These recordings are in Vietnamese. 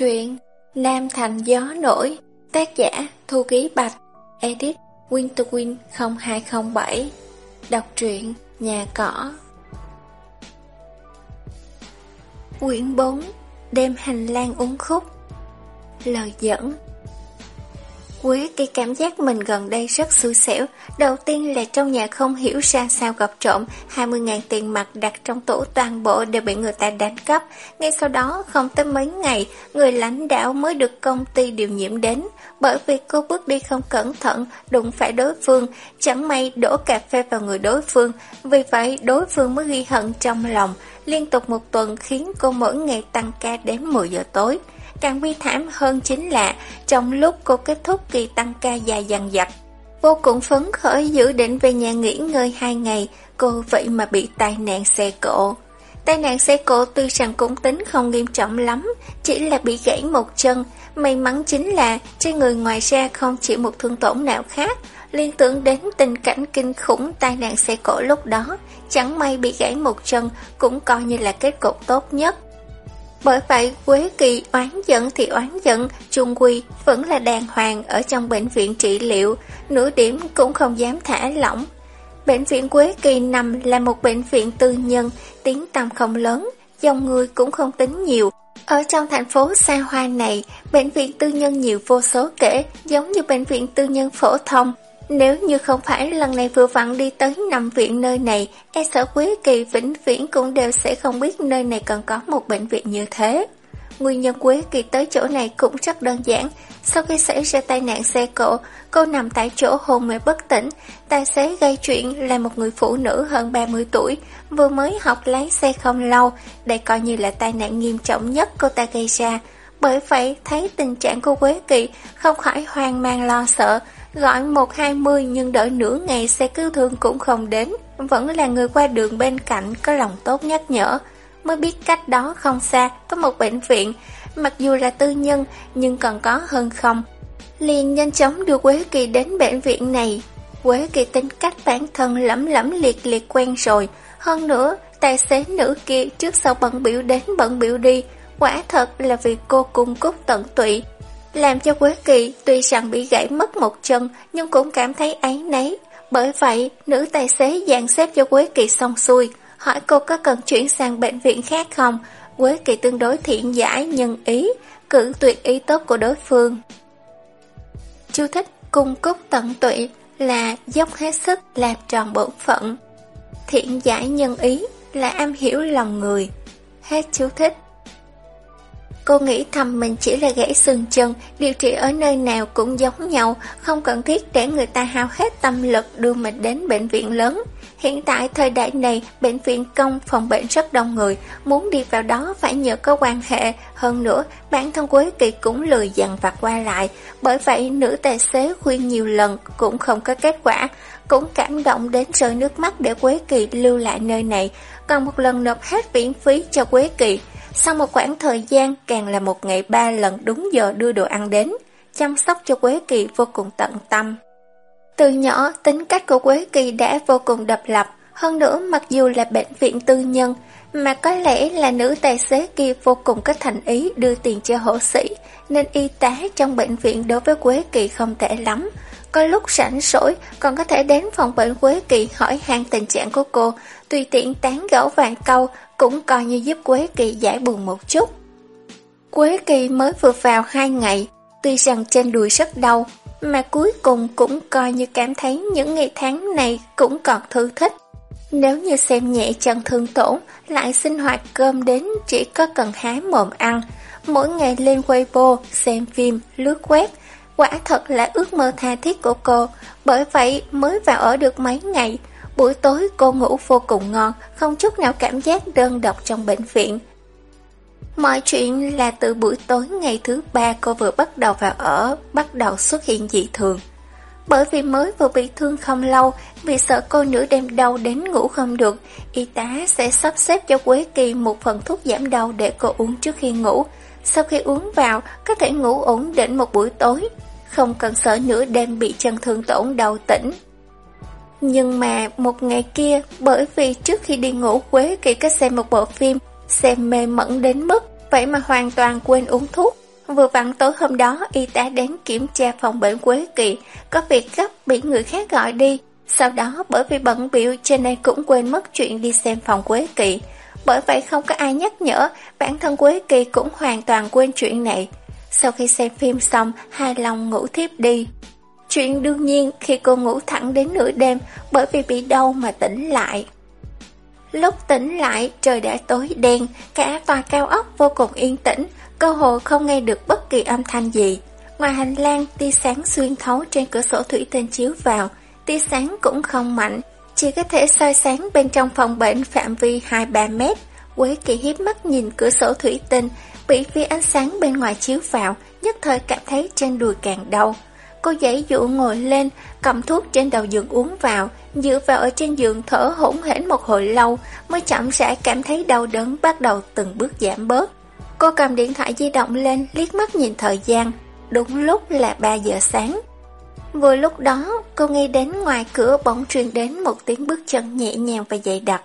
Truyện Nam Thành Gió Nổi, Tác giả Thu Ký Bạch, Edit Winterwin 0207 Đọc truyện Nhà Cỏ. Quyển 4 Đêm hành lang uống khúc. Lời dẫn Quế cái cảm giác mình gần đây rất xui xẻo. Đầu tiên là trong nhà không hiểu ra sao gặp trộm, 20.000 tiền mặt đặt trong tủ toàn bộ đều bị người ta đánh cắp. Ngay sau đó, không tới mấy ngày, người lãnh đạo mới được công ty điều nhiệm đến. Bởi vì cô bước đi không cẩn thận, đụng phải đối phương, chẳng may đổ cà phê vào người đối phương. Vì vậy, đối phương mới ghi hận trong lòng. Liên tục một tuần khiến cô mỗi ngày tăng ca đến 10 giờ tối. Càng bi thảm hơn chính là trong lúc cô kết thúc kỳ tăng ca dài dằng dặc, vô cùng phấn khởi dự định về nhà nghỉ ngơi hai ngày, cô vậy mà bị tai nạn xe cộ. Tai nạn xe cộ tuy rằng cũng tính không nghiêm trọng lắm, chỉ là bị gãy một chân. May mắn chính là trên người ngoài ra không chịu một thương tổn nào khác. Liên tưởng đến tình cảnh kinh khủng tai nạn xe cộ lúc đó, chẳng may bị gãy một chân cũng coi như là kết cục tốt nhất. Bởi vậy, Quế Kỳ oán giận thì oán giận, trung quy vẫn là đàng hoàng ở trong bệnh viện trị liệu, nửa điểm cũng không dám thả lỏng. Bệnh viện Quế Kỳ nằm là một bệnh viện tư nhân, tiếng tăm không lớn, dòng người cũng không tính nhiều. Ở trong thành phố xa hoa này, bệnh viện tư nhân nhiều vô số kể, giống như bệnh viện tư nhân phổ thông, nếu như không phải lần này vừa vặn đi tới nằm viện nơi này, e sợ Quý Kỳ vĩnh viễn cũng đều sẽ không biết nơi này còn có một bệnh viện như thế. Nguyên nhân Quý Kỳ tới chỗ này cũng rất đơn giản. Sau khi xảy ra tai nạn xe cộ, cô nằm tại chỗ hôn mê bất tỉnh. Tài xế gây chuyện là một người phụ nữ hơn 30 tuổi, vừa mới học lái xe không lâu. Đây coi như là tai nạn nghiêm trọng nhất cô ta gây ra. Bởi vậy, thấy tình trạng của Quế Kỳ không khỏi hoang mang lo sợ, Gọi 120 nhưng đợi nửa ngày xe cứu thương cũng không đến, vẫn là người qua đường bên cạnh có lòng tốt nhắc nhở. Mới biết cách đó không xa, có một bệnh viện, mặc dù là tư nhân nhưng còn có hơn không. Liền nhanh chóng đưa Quế Kỳ đến bệnh viện này. Quế Kỳ tính cách bản thân lẫm lẫm liệt liệt quen rồi. Hơn nữa, tài xế nữ kia trước sau bận biểu đến bận biểu đi, quả thật là vì cô cung cúc tận tụy, làm cho Quế Kỳ tuy rằng bị gãy mất một chân nhưng cũng cảm thấy áy náy. Bởi vậy, nữ tài xế dàn xếp cho Quế Kỳ xong xuôi, hỏi cô có cần chuyển sang bệnh viện khác không. Quế Kỳ tương đối thiện giải, nhân ý, cử tuyệt ý tốt của đối phương. Chú thích cung cúc tận tụy là dốc hết sức làm tròn bổn phận. Thiện giải nhân ý là am hiểu lòng người. Hết chú thích. Cô nghĩ thầm mình chỉ là gãy xương chân, điều trị ở nơi nào cũng giống nhau, không cần thiết để người ta hao hết tâm lực đưa mình đến bệnh viện lớn. Hiện tại thời đại này, bệnh viện công phòng bệnh rất đông người, muốn đi vào đó phải nhờ có quan hệ. Hơn nữa, bản thân Quế Kỳ cũng lười dằn vặt qua lại, bởi vậy nữ tài xế khuyên nhiều lần cũng không có kết quả, cũng cảm động đến rơi nước mắt để Quế Kỳ lưu lại nơi này, còn một lần nộp hết viện phí cho Quế Kỳ. Sau một khoảng thời gian, càng là một ngày ba lần đúng giờ đưa đồ ăn đến, chăm sóc cho Quế Kỳ vô cùng tận tâm. Từ nhỏ, tính cách của Quế Kỳ đã vô cùng độc lập, hơn nữa mặc dù là bệnh viện tư nhân, mà có lẽ là nữ tài xế kia vô cùng có thành ý đưa tiền cho hộ sĩ, nên y tá trong bệnh viện đối với Quế Kỳ không tệ lắm. Có lúc rảnh rỗi còn có thể đến phòng bệnh Quế Kỳ hỏi han tình trạng của cô, tùy tiện tán gẫu vài câu cũng coi như giúp Quế Kỳ giải buồn một chút. Quế Kỳ mới vừa vào hai ngày, tuy rằng trên đùi rất đau, mà cuối cùng cũng coi như cảm thấy những ngày tháng này cũng còn thư thích. Nếu như xem nhẹ chân thương tổn, lại sinh hoạt cơm đến chỉ có cần há mồm ăn, mỗi ngày lên Weibo, xem phim, lướt web, quả thật là ước mơ tha thiết của cô, bởi vậy mới vào ở được mấy ngày, Buổi tối cô ngủ vô cùng ngon, không chút nào cảm giác đơn độc trong bệnh viện. Mọi chuyện là từ buổi tối ngày thứ ba cô vừa bắt đầu vào ở, bắt đầu xuất hiện dị thường. Bởi vì mới vừa bị thương không lâu, vì sợ cô nửa đêm đau đến ngủ không được, y tá sẽ sắp xếp cho Quế Kỳ một phần thuốc giảm đau để cô uống trước khi ngủ. Sau khi uống vào, có thể ngủ ổn định một buổi tối, không cần sợ nửa đêm bị chân thương tổn đau tỉnh. Nhưng mà một ngày kia, bởi vì trước khi đi ngủ Quế Kỳ có xem một bộ phim, xem mê mẩn đến mức, vậy mà hoàn toàn quên uống thuốc. Vừa vặn tối hôm đó, y tá đến kiểm tra phòng bệnh Quế Kỳ, có việc gấp bị người khác gọi đi. Sau đó bởi vì bận biểu cho nên cũng quên mất chuyện đi xem phòng Quế Kỳ. Bởi vậy không có ai nhắc nhở, bản thân Quế Kỳ cũng hoàn toàn quên chuyện này. Sau khi xem phim xong, hai lòng ngủ thiếp đi. Chuyện đương nhiên khi cô ngủ thẳng đến nửa đêm bởi vì bị đau mà tỉnh lại. Lúc tỉnh lại, trời đã tối đen, cả tòa cao ốc vô cùng yên tĩnh, cơ hồ không nghe được bất kỳ âm thanh gì. Ngoài hành lang, tia sáng xuyên thấu trên cửa sổ thủy tinh chiếu vào, tia sáng cũng không mạnh, chỉ có thể soi sáng bên trong phòng bệnh phạm vi 2-3 mét. Quế kỳ hiếp mắt nhìn cửa sổ thủy tinh, bị vi ánh sáng bên ngoài chiếu vào, nhất thời cảm thấy trên đùi càng đau. Cô dãy dụ ngồi lên, cầm thuốc trên đầu giường uống vào, dựa vào ở trên giường thở hỗn hển một hồi lâu, mới chậm rãi cảm thấy đau đớn bắt đầu từng bước giảm bớt. Cô cầm điện thoại di động lên, liếc mắt nhìn thời gian, đúng lúc là 3 giờ sáng. Vừa lúc đó, cô nghe đến ngoài cửa bỗng truyền đến một tiếng bước chân nhẹ nhàng và dày đặc.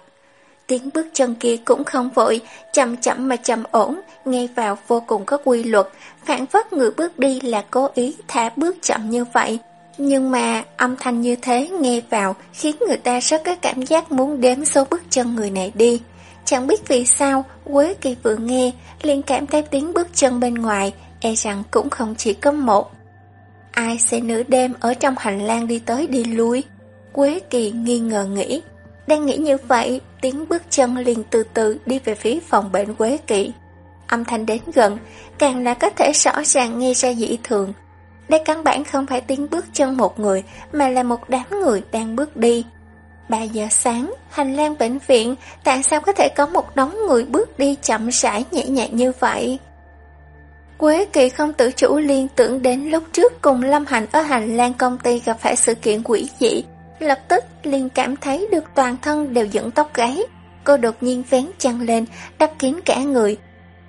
Tiếng bước chân kia cũng không vội, chậm chậm mà chậm ổn, nghe vào vô cùng có quy luật, phản phất người bước đi là cố ý thả bước chậm như vậy. Nhưng mà âm thanh như thế nghe vào khiến người ta rất có cảm giác muốn đếm số bước chân người này đi. Chẳng biết vì sao, Quế Kỳ vừa nghe, liền cảm thấy tiếng bước chân bên ngoài, e rằng cũng không chỉ có một. Ai sẽ nửa đêm ở trong hành lang đi tới đi lui? Quế Kỳ nghi ngờ nghĩ. Đang nghĩ như vậy, tiếng bước chân liền từ từ đi về phía phòng bệnh Quế Kỵ Âm thanh đến gần, càng là có thể rõ ràng nghe ra dị thường. Đây căn bản không phải tiếng bước chân một người, mà là một đám người đang bước đi. 3 giờ sáng, hành lang bệnh viện, tại sao có thể có một đống người bước đi chậm rãi nhẹ nhàng như vậy? Quế kỳ không tự chủ liên tưởng đến lúc trước cùng Lâm Hành ở hành lang công ty gặp phải sự kiện quỷ dị, lập tức liền cảm thấy được toàn thân đều dựng tóc gáy. Cô đột nhiên vén chăn lên, đắp kín cả người.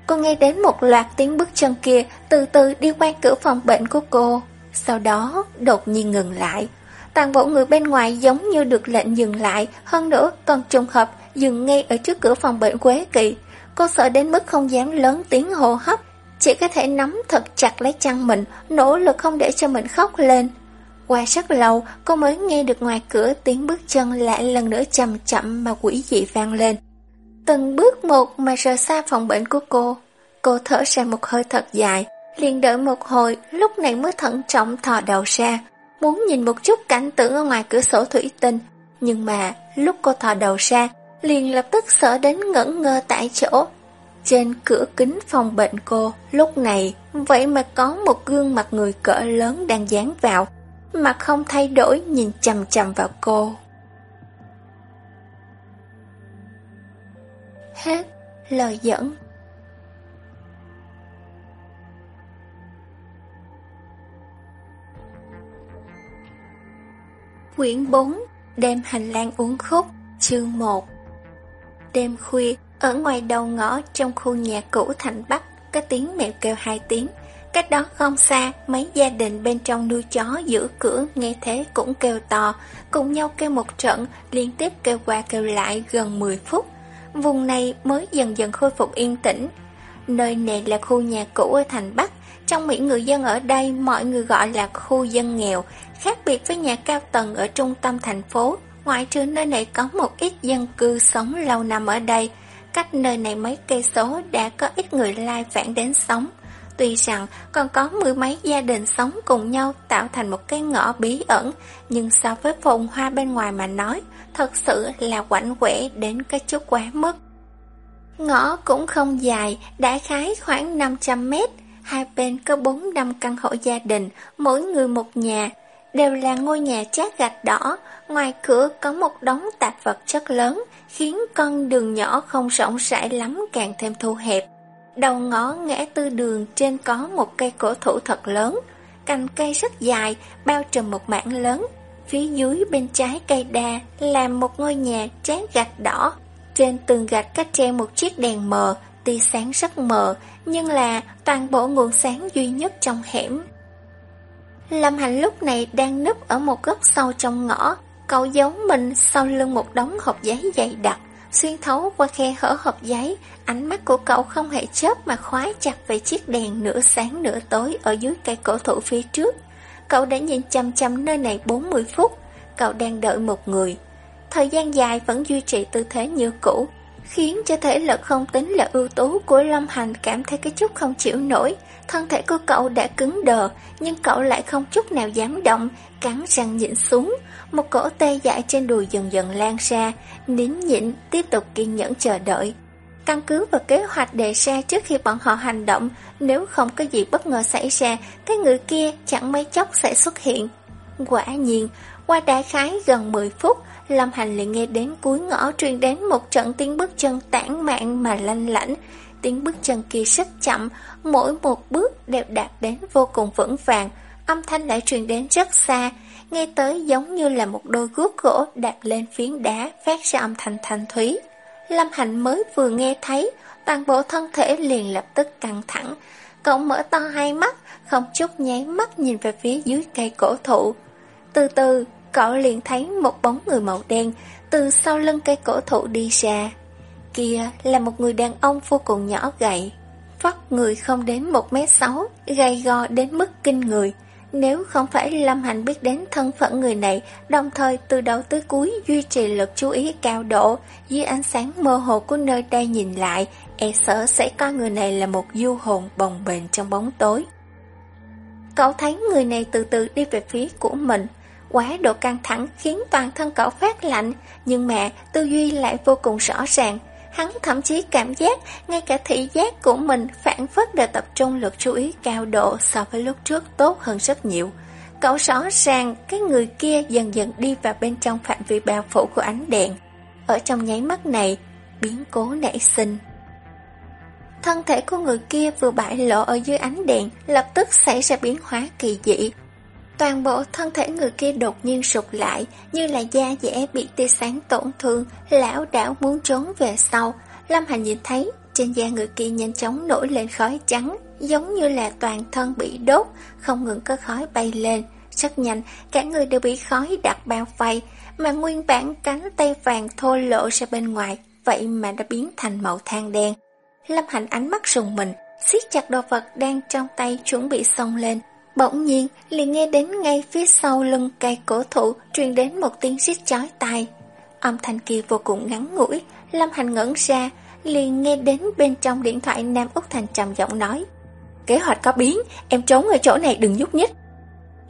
Cô nghe đến một loạt tiếng bước chân kia từ từ đi qua cửa phòng bệnh của cô. Sau đó đột nhiên ngừng lại. Toàn bộ người bên ngoài giống như được lệnh dừng lại, hơn nữa còn trùng hợp dừng ngay ở trước cửa phòng bệnh Quế Kỳ. Cô sợ đến mức không dám lớn tiếng hô hấp, chỉ có thể nắm thật chặt lấy chăn mình, nỗ lực không để cho mình khóc lên. Qua rất lâu, cô mới nghe được ngoài cửa tiếng bước chân lại lần nữa chậm chậm mà quỷ dị vang lên. Từng bước một mà rời xa phòng bệnh của cô. Cô thở ra một hơi thật dài, liền đợi một hồi, lúc này mới thận trọng thò đầu ra, muốn nhìn một chút cảnh tượng ở ngoài cửa sổ thủy tinh. Nhưng mà, lúc cô thò đầu ra, liền lập tức sợ đến ngẩn ngơ tại chỗ. Trên cửa kính phòng bệnh cô, lúc này, vậy mà có một gương mặt người cỡ lớn đang dán vào, mặt không thay đổi nhìn chầm chầm vào cô. Hết lời dẫn. Quyển 4 Đêm hành lang uống khúc, Chương 1 Đêm khuya, Ở ngoài đầu ngõ trong khu nhà cũ thành Bắc, Có tiếng mèo kêu hai tiếng. Cách đó không xa Mấy gia đình bên trong nuôi chó giữ cửa Nghe thế cũng kêu to Cùng nhau kêu một trận Liên tiếp kêu qua kêu lại gần 10 phút Vùng này mới dần dần khôi phục yên tĩnh Nơi này là khu nhà cũ ở thành Bắc Trong mỹ người dân ở đây Mọi người gọi là khu dân nghèo Khác biệt với nhà cao tầng ở trung tâm thành phố, ngoại trừ nơi này có một ít dân cư sống lâu năm ở đây. Cách nơi này mấy cây số đã có ít người lai vãng đến sống. Tuy rằng còn có mười mấy gia đình sống cùng nhau tạo thành một cái ngõ bí ẩn, nhưng so với phồn hoa bên ngoài mà nói, thật sự là quạnh quẻ đến cái chút quá mức. Ngõ cũng không dài, đã khái khoảng 500 mét, hai bên có 4 năm căn hộ gia đình, mỗi người một nhà, đều là ngôi nhà chát gạch đỏ, ngoài cửa có một đống tạp vật chất lớn, khiến con đường nhỏ không rộng rãi lắm càng thêm thu hẹp. Đầu ngõ ngã tư đường trên có một cây cổ thụ thật lớn, cành cây rất dài, bao trùm một mảng lớn. Phía dưới bên trái cây đa là một ngôi nhà tráng gạch đỏ. Trên tường gạch cách treo một chiếc đèn mờ, tia sáng rất mờ, nhưng là toàn bộ nguồn sáng duy nhất trong hẻm Lâm Hành lúc này đang núp ở một góc sâu trong ngõ, cậu giấu mình sau lưng một đống hộp giấy dày đặc, xuyên thấu qua khe hở hộp giấy, ánh mắt của cậu không hề chớp mà khóa chặt về chiếc đèn nửa sáng nửa tối ở dưới cây cổ thụ phía trước. Cậu đã nhìn chăm chăm nơi này 40 phút, cậu đang đợi một người. Thời gian dài vẫn duy trì tư thế như cũ, khiến cho thể lực không tính là ưu tú của Lâm Hành cảm thấy cái chút không chịu nổi. Thân thể của cậu đã cứng đờ, nhưng cậu lại không chút nào dám động, cắn răng nhịn xuống. Một cỗ tê dại trên đùi dần dần lan ra, nín nhịn, tiếp tục kiên nhẫn chờ đợi. Căn cứ vào kế hoạch đề ra trước khi bọn họ hành động, nếu không có gì bất ngờ xảy ra, cái người kia chẳng mấy chốc sẽ xuất hiện. Quả nhiên, qua đại khái gần 10 phút, Lâm Hành liền nghe đến cuối ngõ truyền đến một trận tiếng bước chân tản mạn mà lanh lảnh. Tiếng bước chân kia rất chậm, mỗi một bước đều đạt đến vô cùng vững vàng, âm thanh lại truyền đến rất xa, nghe tới giống như là một đôi guốc gỗ đạp lên phiến đá phát ra âm thanh thanh thúy. Lâm hạnh mới vừa nghe thấy, toàn bộ thân thể liền lập tức căng thẳng. Cậu mở to hai mắt, không chút nháy mắt nhìn về phía dưới cây cổ thụ. Từ từ, cậu liền thấy một bóng người màu đen từ sau lưng cây cổ thụ đi ra. Kia là một người đàn ông vô cùng nhỏ gầy, vóc người không đến 1m6, gầy gò đến mức kinh người. Nếu không phải Lâm Hành biết đến thân phận người này, đồng thời từ đầu tới cuối duy trì lực chú ý cao độ, dưới ánh sáng mơ hồ của nơi đây nhìn lại, e sợ sẽ coi người này là một du hồn bồng bềnh trong bóng tối. Cậu thấy người này từ từ đi về phía của mình, Quá độ căng thẳng khiến toàn thân cậu phát lạnh, nhưng mà tư duy lại vô cùng rõ ràng. Hắn thậm chí cảm giác ngay cả thị giác của mình phản phất đều tập trung lực chú ý cao độ so với lúc trước tốt hơn rất nhiều. Cậu rõ ràng cái người kia dần dần đi vào bên trong phạm vi bao phủ của ánh đèn. Ở trong nháy mắt này, biến cố nảy sinh. Thân thể của người kia vừa bại lộ ở dưới ánh đèn, lập tức xảy ra biến hóa kỳ dị, Toàn bộ thân thể người kia đột nhiên sụp lại, như là da dẻ bị tia sáng tổn thương, lão đảo muốn trốn về sau. Lâm Hành nhìn thấy, trên da người kia nhanh chóng nổi lên khói trắng, giống như là toàn thân bị đốt, không ngừng có khói bay lên. Rất nhanh, cả người đều bị khói đặt bao vây, mà nguyên bản cánh tay vàng thô lộ ra bên ngoài, vậy mà đã biến thành màu than đen. Lâm Hành ánh mắt rùng mình, siết chặt đồ vật đang trong tay chuẩn bị xông lên, Bỗng nhiên, liền nghe đến ngay phía sau lưng cây cổ thụ truyền đến một tiếng rít chói tai. Âm thanh kia vô cùng ngắn ngủi, Lâm Hành ngẩn ra, liền nghe đến bên trong điện thoại Nam Úc Thành trầm giọng nói. Kế hoạch có biến, em trốn ở chỗ này đừng nhúc nhích.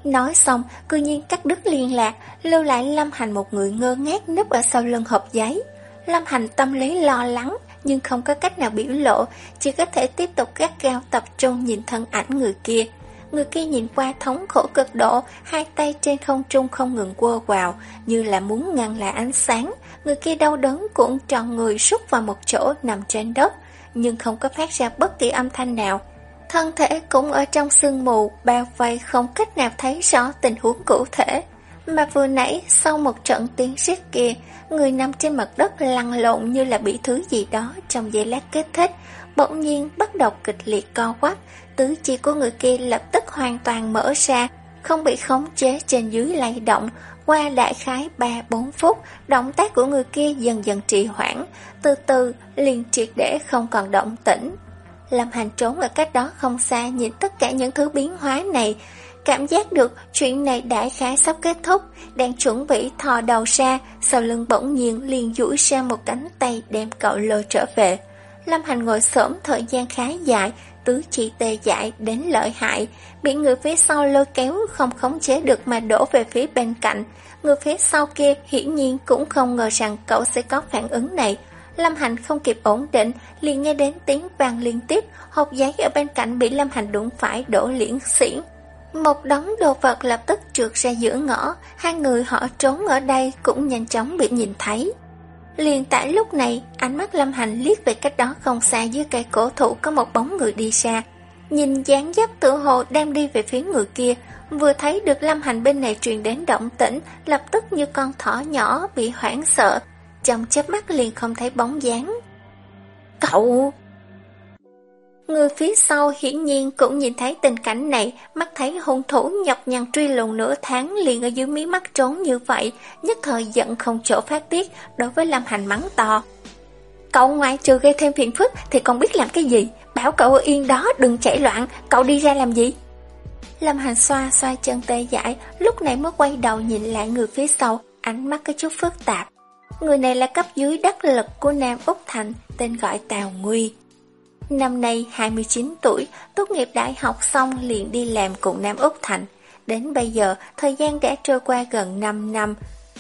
Nói xong, cư nhiên cắt đứt liên lạc, lưu lại Lâm Hành một người ngơ ngác núp ở sau lưng hộp giấy. Lâm Hành tâm lý lo lắng, nhưng không có cách nào biểu lộ, chỉ có thể tiếp tục gắt gao tập trung nhìn thân ảnh người kia. Người kia nhìn qua thống khổ cực độ, hai tay trên không trung không ngừng quơ vào, như là muốn ngăn lại ánh sáng. Người kia đau đớn cuộn tròn người rút vào một chỗ nằm trên đất, nhưng không có phát ra bất kỳ âm thanh nào. Thân thể cũng ở trong sương mù, bao vây không cách nào thấy rõ tình huống cụ thể. Mà vừa nãy, sau một trận tiếng rít kia, người nằm trên mặt đất lăn lộn như là bị thứ gì đó trong giây lát kết thích, bỗng nhiên bắt đầu kịch liệt co quắp, tứ chi của người kia lập tức hoàn toàn mở ra, không bị khống chế trên dưới lay động. Qua đại khái 3-4 phút, động tác của người kia dần dần trì hoãn, từ từ liền triệt để không còn động tĩnh. Lâm Hành trốn ở cách đó không xa nhìn tất cả những thứ biến hóa này, cảm giác được chuyện này đại khái sắp kết thúc, đang chuẩn bị thò đầu ra, sau lưng bỗng nhiên liền duỗi ra một cánh tay đem cậu lôi trở về. Lâm Hành ngồi xổm thời gian khá dài, tứ chi tê dại đến lợi hại, bị người phía sau lôi kéo không khống chế được mà đổ về phía bên cạnh. Người phía sau kia hiển nhiên cũng không ngờ rằng cậu sẽ có phản ứng này. Lâm Hành không kịp ổn định, liền nghe đến tiếng vang liên tiếp, hộp giấy ở bên cạnh bị Lâm Hành đụng phải đổ liễn xiển. Một đống đồ vật lập tức trượt ra giữa ngõ, hai người họ trốn ở đây cũng nhanh chóng bị nhìn thấy. Liền tại lúc này, ánh mắt Lâm Hành liếc về cách đó không xa dưới cây cổ thụ có một bóng người đi xa. Nhìn dáng dấp tự hồ đang đi về phía người kia, vừa thấy được Lâm Hành bên này truyền đến động tĩnh, lập tức như con thỏ nhỏ bị hoảng sợ, trong chớp mắt liền không thấy bóng dáng. Cậu! Người phía sau hiển nhiên cũng nhìn thấy tình cảnh này, mắt thấy hung thủ nhọc nhằn truy lùng nửa tháng liền ở dưới mí mắt trốn như vậy, nhất thời giận không chỗ phát tiết đối với Lâm Hành mắng to. Cậu ngoài trừ gây thêm phiền phức thì còn biết làm cái gì? Bảo cậu ở yên đó đừng chạy loạn, cậu đi ra làm gì? Lâm Hành xoa xoa chân tê dại, lúc này mới quay đầu nhìn lại người phía sau, ánh mắt có chút phức tạp. Người này là cấp dưới đắc lực của Nam Úc Thành, tên gọi Tào Nguy. Năm nay 29 tuổi, tốt nghiệp đại học xong liền đi làm cùng Nam Úc Thành. Đến bây giờ, thời gian đã trôi qua gần 5 năm.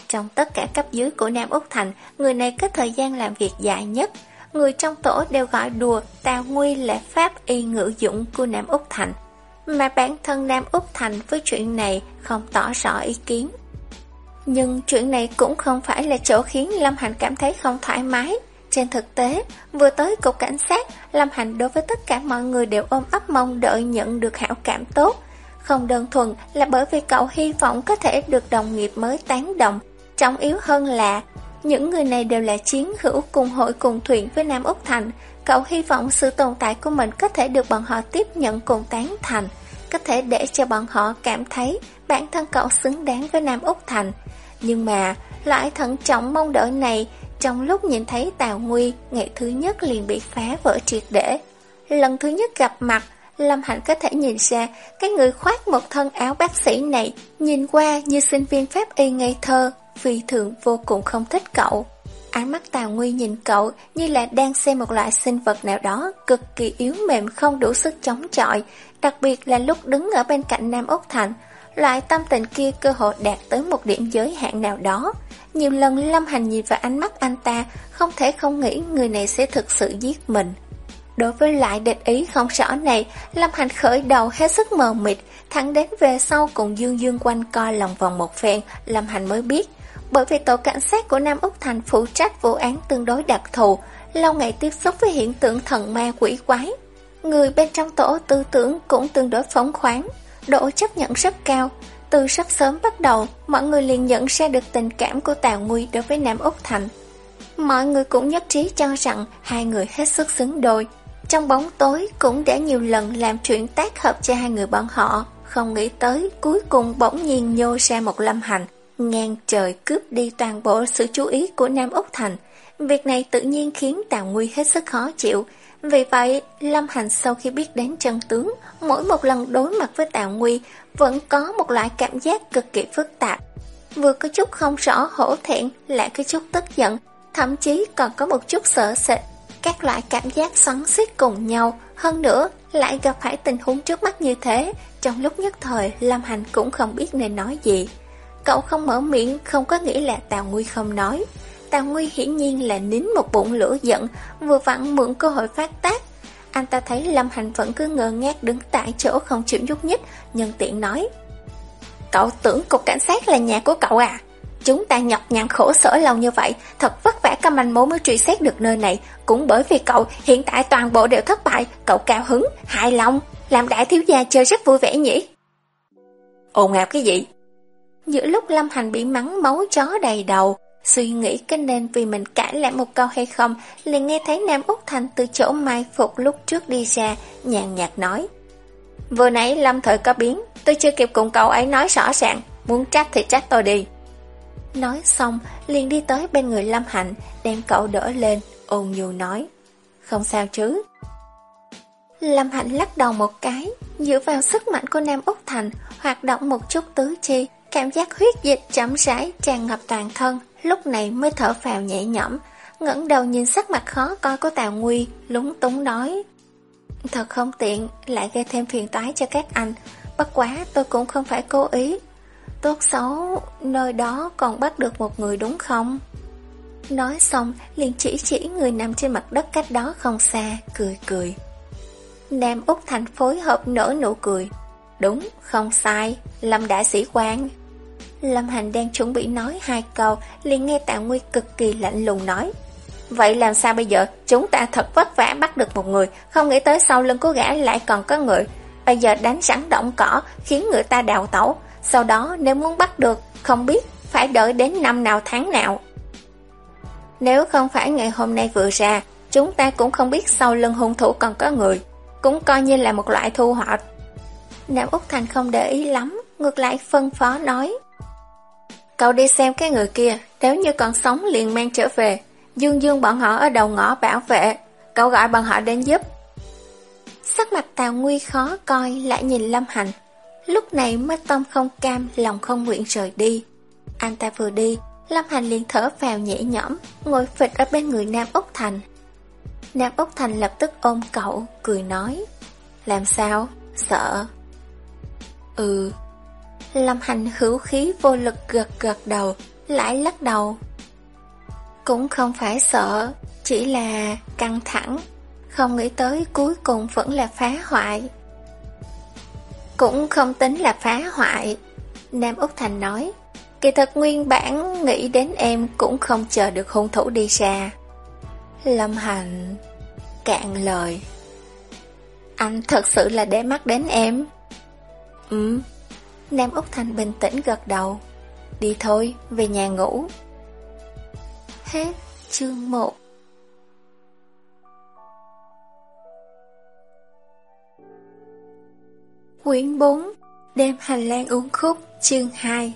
Trong tất cả cấp dưới của Nam Úc Thành, người này có thời gian làm việc dài nhất. Người trong tổ đều gọi đùa Tào Nguy là pháp y ngữ dũng của Nam Úc Thành. Mà bản thân Nam Úc Thành với chuyện này không tỏ rõ ý kiến. Nhưng chuyện này cũng không phải là chỗ khiến Lâm Hành cảm thấy không thoải mái. Trên thực tế, vừa tới cục cảnh sát, Lâm Hành đối với tất cả mọi người đều ôm ấp mong đợi nhận được hảo cảm tốt. Không đơn thuần là bởi vì cậu hy vọng có thể được đồng nghiệp mới tán đồng. Trọng yếu hơn là, những người này đều là chiến hữu cùng hội cùng thuyền với Nam Úc Thành. Cậu hy vọng sự tồn tại của mình có thể được bọn họ tiếp nhận cùng tán thành, có thể để cho bọn họ cảm thấy bản thân cậu xứng đáng với Nam Úc Thành. Nhưng mà, loại thận trọng mong đợi này, trong lúc nhìn thấy Tào Nguy, ngày thứ nhất liền bị phá vỡ triệt để. Lần thứ nhất gặp mặt, Lâm Hạnh có thể nhìn ra cái người khoác một thân áo bác sĩ này nhìn qua như sinh viên pháp y ngây thơ, vì thường vô cùng không thích cậu. Ánh mắt Tào Nguy nhìn cậu như là đang xem một loại sinh vật nào đó cực kỳ yếu mềm không đủ sức chống chọi, đặc biệt là lúc đứng ở bên cạnh Nam Úc Thành, Loại tâm tình kia cơ hội đạt tới một điểm giới hạn nào đó. Nhiều lần Lâm Hành nhìn vào ánh mắt anh ta, không thể không nghĩ người này sẽ thực sự giết mình. Đối với lại địch ý không rõ này, Lâm Hành khởi đầu hết sức mờ mịt, thẳng đến về sau cùng Dương Dương quanh co lòng vòng một phen, Lâm Hành mới biết. Bởi vì tổ cảnh sát của Nam Úc Thành phụ trách vụ án tương đối đặc thù, lâu ngày tiếp xúc với hiện tượng thần ma quỷ quái. Người bên trong tổ tư tưởng cũng tương đối phóng khoáng, độ chấp nhận rất cao. Từ rất sớm bắt đầu, mọi người liền nhận ra được tình cảm của Tào Nguy đối với Nam Úc Thành. Mọi người cũng nhất trí cho rằng hai người hết sức xứng đôi. Trong bóng tối cũng đã nhiều lần làm chuyện tác hợp cho hai người bọn họ, không nghĩ tới cuối cùng bỗng nhiên nhô ra một lâm hành, ngang trời cướp đi toàn bộ sự chú ý của Nam Úc Thành. Việc này tự nhiên khiến Tào Nguy hết sức khó chịu, vì vậy, Lâm Hành sau khi biết đến chân tướng, mỗi một lần đối mặt với Tào Nguy vẫn có một loại cảm giác cực kỳ phức tạp. Vừa có chút không rõ hổ thẹn, lại có chút tức giận, thậm chí còn có một chút sợ sệt. Các loại cảm giác xoắn xít cùng nhau, hơn nữa lại gặp phải tình huống trước mắt như thế, trong lúc nhất thời Lâm Hành cũng không biết nên nói gì. Cậu không mở miệng không có nghĩa là Tào Nguy không nói, Tào Nguy hiển nhiên là nín một bụng lửa giận, vừa vặn mượn cơ hội phát tác. Anh ta thấy Lâm Hành vẫn cứ ngơ ngác đứng tại chỗ không chịu nhúc nhích, nhân tiện nói. Cậu tưởng cục cảnh sát là nhà của cậu à? Chúng ta nhọc nhằn khổ sở lâu như vậy, thật vất vả có manh mối mới truy xét được nơi này. Cũng bởi vì cậu hiện tại toàn bộ đều thất bại, cậu cao hứng, hài lòng, làm đại thiếu gia chơi rất vui vẻ nhỉ? Ồn ào cái gì? Giữa lúc Lâm Hành bị mắng máu chó đầy đầu, Suy nghĩ cái nên vì mình cãi lại một câu hay không, liền nghe thấy Nam Úc Thành từ chỗ mai phục lúc trước đi ra, nhàn nhạt nói. Vừa nãy Lâm Thời có biến, tôi chưa kịp cùng cậu ấy nói rõ ràng, muốn trách thì trách tôi đi. Nói xong, liền đi tới bên người Lâm Hạnh, đem cậu đỡ lên, ôn nhu nói. Không sao chứ. Lâm Hạnh lắc đầu một cái, dựa vào sức mạnh của Nam Úc Thành, hoạt động một chút tứ chi, cảm giác huyết dịch chậm rãi tràn ngập toàn thân, lúc này mới thở phào nhẹ nhõm, ngẩng đầu nhìn sắc mặt khó coi của Tào Nguy, lúng túng nói. Thật không tiện, lại gây thêm phiền toái cho các anh, bất quá tôi cũng không phải cố ý. Tốt xấu, nơi đó còn bắt được một người đúng không? Nói xong, liền chỉ chỉ người nằm trên mặt đất cách đó không xa, cười cười. Nam Úc Thành phối hợp nở nụ cười. Đúng, không sai, Lâm đại sĩ quan. Lâm Hành đang chuẩn bị nói hai câu, liền nghe Tạ Nguy cực kỳ lạnh lùng nói. Vậy làm sao bây giờ? Chúng ta thật vất vả bắt được một người, không nghĩ tới sau lưng của gã lại còn có người. Bây giờ đánh sẵn động cỏ, khiến người ta đào tẩu. Sau đó nếu muốn bắt được, không biết phải đợi đến năm nào tháng nào. Nếu không phải ngày hôm nay vừa ra, chúng ta cũng không biết sau lưng hung thủ còn có người. Cũng coi như là một loại thu hoạch. Nam Úc Thành không để ý lắm, ngược lại phân phó nói. Cậu đi xem cái người kia, nếu như còn sống liền mang trở về. Dương Dương bọn họ ở đầu ngõ bảo vệ, cậu gọi bọn họ đến giúp. Sắc mặt Tào Nguy khó coi lại nhìn Lâm Hành. Lúc này mắt tâm không cam, lòng không nguyện rời đi. Anh ta vừa đi, Lâm Hành liền thở vào nhẹ nhõm, ngồi phịch ở bên người Nam Úc Thành. Nam Úc Thành lập tức ôm cậu, cười nói. Làm sao? Sợ. Ừ. Lâm Hành hữu khí vô lực gật gật đầu, lại lắc đầu. Cũng không phải sợ, chỉ là căng thẳng, không nghĩ tới cuối cùng vẫn là phá hoại. Cũng không tính là phá hoại, Nam Úc Thành nói. Kỳ thật nguyên bản nghĩ đến em cũng không chờ được hung thủ đi xa. Lâm Hành cạn lời. Anh thật sự là để mắt đến em. Ừ. Nam Úc Thành bình tĩnh gật đầu. Đi thôi, về nhà ngủ. Hết chương 1 Quyển 4 Đêm hành lang uống khúc chương 2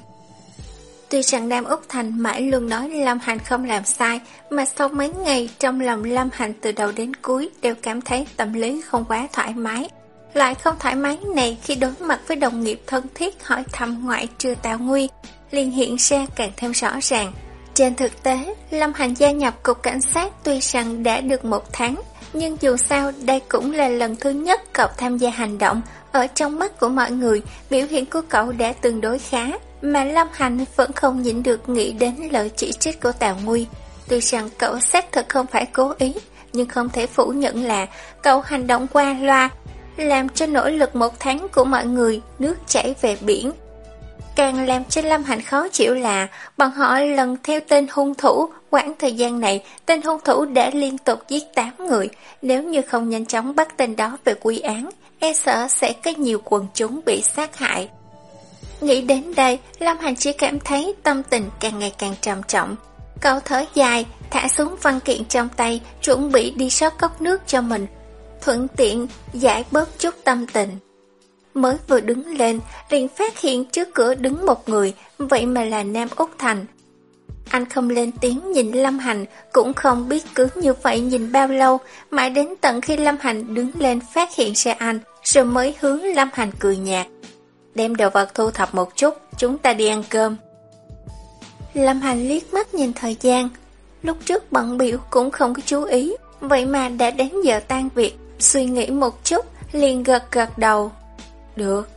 Tuy rằng Nam Úc Thành mãi luôn nói Lâm Hành không làm sai, mà sau mấy ngày trong lòng Lâm Hành từ đầu đến cuối đều cảm thấy tâm lý không quá thoải mái. Lại không thoải mái này khi đối mặt với đồng nghiệp thân thiết hỏi thăm ngoại trừ Tào Nguy, liền hiện ra càng thêm rõ ràng. Trên thực tế, Lâm Hành gia nhập cục cảnh sát tuy rằng đã được một tháng, nhưng dù sao đây cũng là lần thứ nhất cậu tham gia hành động. Ở trong mắt của mọi người, biểu hiện của cậu đã tương đối khá, mà Lâm Hành vẫn không nhịn được nghĩ đến lời chỉ trích của Tào Nguy. Tuy rằng cậu xác thực không phải cố ý, nhưng không thể phủ nhận là cậu hành động qua loa, làm cho nỗ lực một tháng của mọi người nước chảy về biển. Càng làm cho Lâm Hành khó chịu là bọn họ lần theo tên hung thủ, quãng thời gian này tên hung thủ đã liên tục giết 8 người, nếu như không nhanh chóng bắt tên đó về quy án, e sợ sẽ có nhiều quần chúng bị sát hại. Nghĩ đến đây, Lâm Hành chỉ cảm thấy tâm tình càng ngày càng trầm trọng. Cậu thở dài, thả xuống văn kiện trong tay, chuẩn bị đi sót cốc nước cho mình, thuận tiện giải bớt chút tâm tình. Mới vừa đứng lên, liền phát hiện trước cửa đứng một người, vậy mà là Nam Úc Thành. Anh không lên tiếng nhìn Lâm Hành, cũng không biết cứ như vậy nhìn bao lâu, mãi đến tận khi Lâm Hành đứng lên phát hiện ra anh, rồi mới hướng Lâm Hành cười nhạt. Đem đồ vật thu thập một chút, chúng ta đi ăn cơm. Lâm Hành liếc mắt nhìn thời gian, lúc trước bận biểu cũng không có chú ý, vậy mà đã đến giờ tan việc, suy nghĩ một chút, liền gật gật đầu. Được.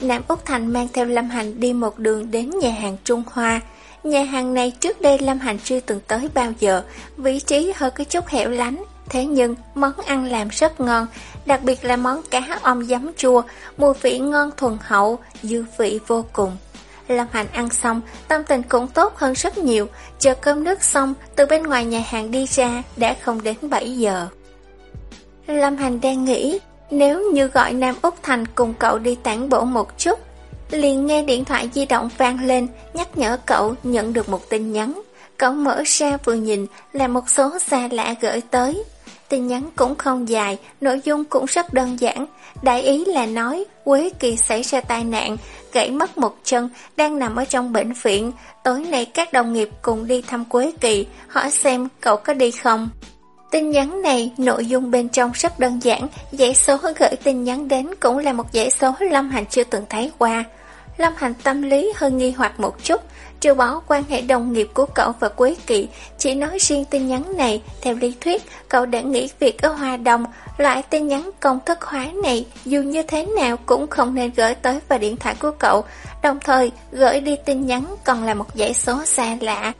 Nam Úc Thành mang theo Lâm Hành đi một đường đến nhà hàng Trung Hoa. Nhà hàng này trước đây Lâm Hành chưa từng tới bao giờ, vị trí hơi có chút hẻo lánh, thế nhưng món ăn làm rất ngon, đặc biệt là món cá om giấm chua, mùi vị ngon thuần hậu, dư vị vô cùng. Lâm Hành ăn xong, tâm tình cũng tốt hơn rất nhiều, chờ cơm nước xong, từ bên ngoài nhà hàng đi ra, đã không đến 7 giờ. Lâm Hành đang nghĩ, nếu như gọi Nam Úc Thành cùng cậu đi tản bộ một chút, liền nghe điện thoại di động vang lên, nhắc nhở cậu nhận được một tin nhắn. Cậu mở ra vừa nhìn là một số xa lạ gửi tới. Tin nhắn cũng không dài, nội dung cũng rất đơn giản. Đại ý là nói Quế Kỳ xảy ra tai nạn, gãy mất một chân, đang nằm ở trong bệnh viện. Tối nay các đồng nghiệp cùng đi thăm Quế Kỳ, hỏi xem cậu có đi không. Tin nhắn này, nội dung bên trong rất đơn giản, dãy số gửi tin nhắn đến cũng là một dãy số Lâm Hành chưa từng thấy qua. Lâm Hành tâm lý hơi nghi hoặc một chút, trừ bỏ quan hệ đồng nghiệp của cậu và Quế Kỵ, chỉ nói riêng tin nhắn này, theo lý thuyết, cậu đã nghĩ việc ở Hoa Đồng, loại tin nhắn công thức hóa này dù như thế nào cũng không nên gửi tới vào điện thoại của cậu, đồng thời gửi đi tin nhắn còn là một dãy số xa lạ.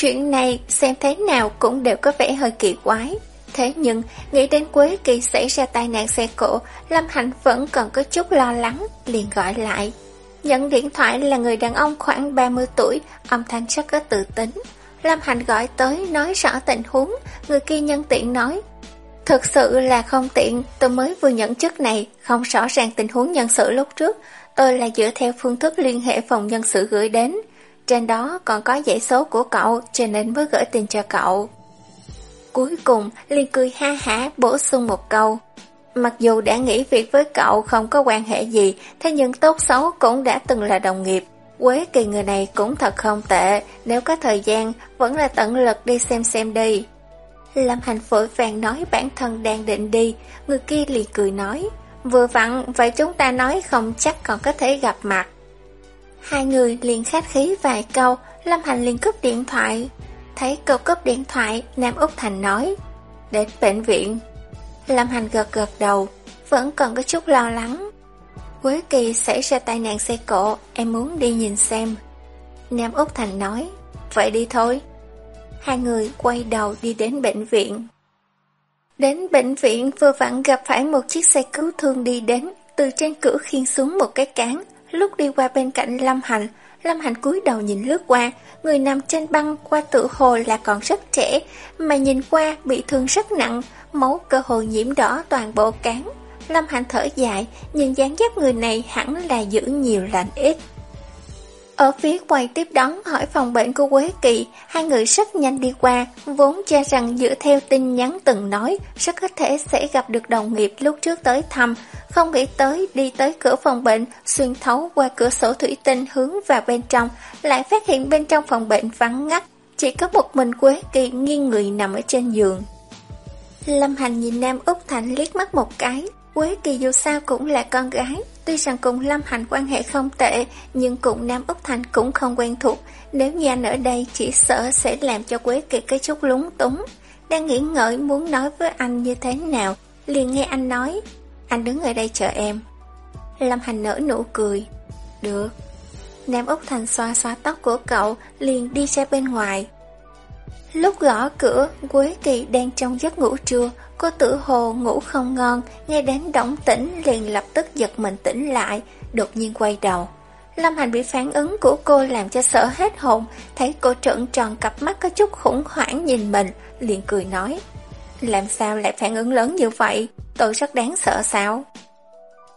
Chuyện này xem thế nào cũng đều có vẻ hơi kỳ quái. Thế nhưng, nghĩ đến Quế Kỳ xảy ra tai nạn xe cộ, Lâm Hạnh vẫn còn có chút lo lắng, liền gọi lại. Nhận điện thoại là người đàn ông khoảng 30 tuổi, âm thanh rất có tự tính. Lâm Hạnh gọi tới nói rõ tình huống, người kia nhân tiện nói. Thực sự là không tiện, tôi mới vừa nhận chức này, không rõ ràng tình huống nhân sự lúc trước. Tôi là dựa theo phương thức liên hệ phòng nhân sự gửi đến. Trên đó còn có dãy số của cậu, cho nên mới gửi tin cho cậu. Cuối cùng, Liên cười ha hả bổ sung một câu. Mặc dù đã nghĩ việc với cậu không có quan hệ gì, thế nhưng tốt xấu cũng đã từng là đồng nghiệp. Quế kỳ người này cũng thật không tệ, nếu có thời gian, vẫn là tận lực đi xem xem đi. Lâm Hành vội vàng nói bản thân đang định đi, người kia liền cười nói, vừa vặn, vậy chúng ta nói không chắc còn có thể gặp mặt. Hai người liền khách khí vài câu, Lâm Hành liền cúp điện thoại. Thấy cậu cúp điện thoại, Nam Úc Thành nói, đến bệnh viện. Lâm Hành gật gật đầu, vẫn còn có chút lo lắng. cuối kỳ xảy ra tai nạn xe cộ, em muốn đi nhìn xem. Nam Úc Thành nói, vậy đi thôi. Hai người quay đầu đi đến bệnh viện. Đến bệnh viện vừa vặn gặp phải một chiếc xe cứu thương đi đến, từ trên cửa khiên xuống một cái cán. Lúc đi qua bên cạnh Lâm Hành, Lâm Hành cúi đầu nhìn lướt qua, người nằm trên băng qua tự hồ là còn rất trẻ, mà nhìn qua bị thương rất nặng, máu cơ hồ nhiễm đỏ toàn bộ cán. Lâm Hành thở dài, nhìn dáng dấp người này hẳn là giữ nhiều lành ít. Ở phía quầy tiếp đón hỏi phòng bệnh của Quế Kỳ, hai người rất nhanh đi qua, vốn cho rằng dựa theo tin nhắn từng nói, rất có thể sẽ gặp được đồng nghiệp lúc trước tới thăm, không nghĩ tới đi tới cửa phòng bệnh, xuyên thấu qua cửa sổ thủy tinh hướng vào bên trong, lại phát hiện bên trong phòng bệnh vắng ngắt, chỉ có một mình Quế Kỳ nghiêng người nằm ở trên giường. Lâm Hành nhìn Nam Úc Thành liếc mắt một cái, Quế Kỳ dù sao cũng là con gái, tuy rằng cùng Lâm Hành quan hệ không tệ, nhưng cùng Nam Úc Thành cũng không quen thuộc. Nếu như anh ở đây chỉ sợ sẽ làm cho Quế Kỳ cái chút lúng túng. Đang nghĩ ngợi muốn nói với anh như thế nào, liền nghe anh nói, anh đứng ở đây chờ em. Lâm Hành nở nụ cười, được. Nam Úc Thành xoa xoa tóc của cậu, liền đi ra bên ngoài. Lúc gõ cửa, Quế Kỳ đang trong giấc ngủ trưa, cô tự hồ ngủ không ngon, nghe đến động tĩnh liền lập tức giật mình tỉnh lại, đột nhiên quay đầu. Lâm Hành bị phản ứng của cô làm cho sợ hết hồn, thấy cô trợn tròn cặp mắt có chút khủng hoảng nhìn mình, liền cười nói. Làm sao lại phản ứng lớn như vậy, tôi rất đáng sợ sao?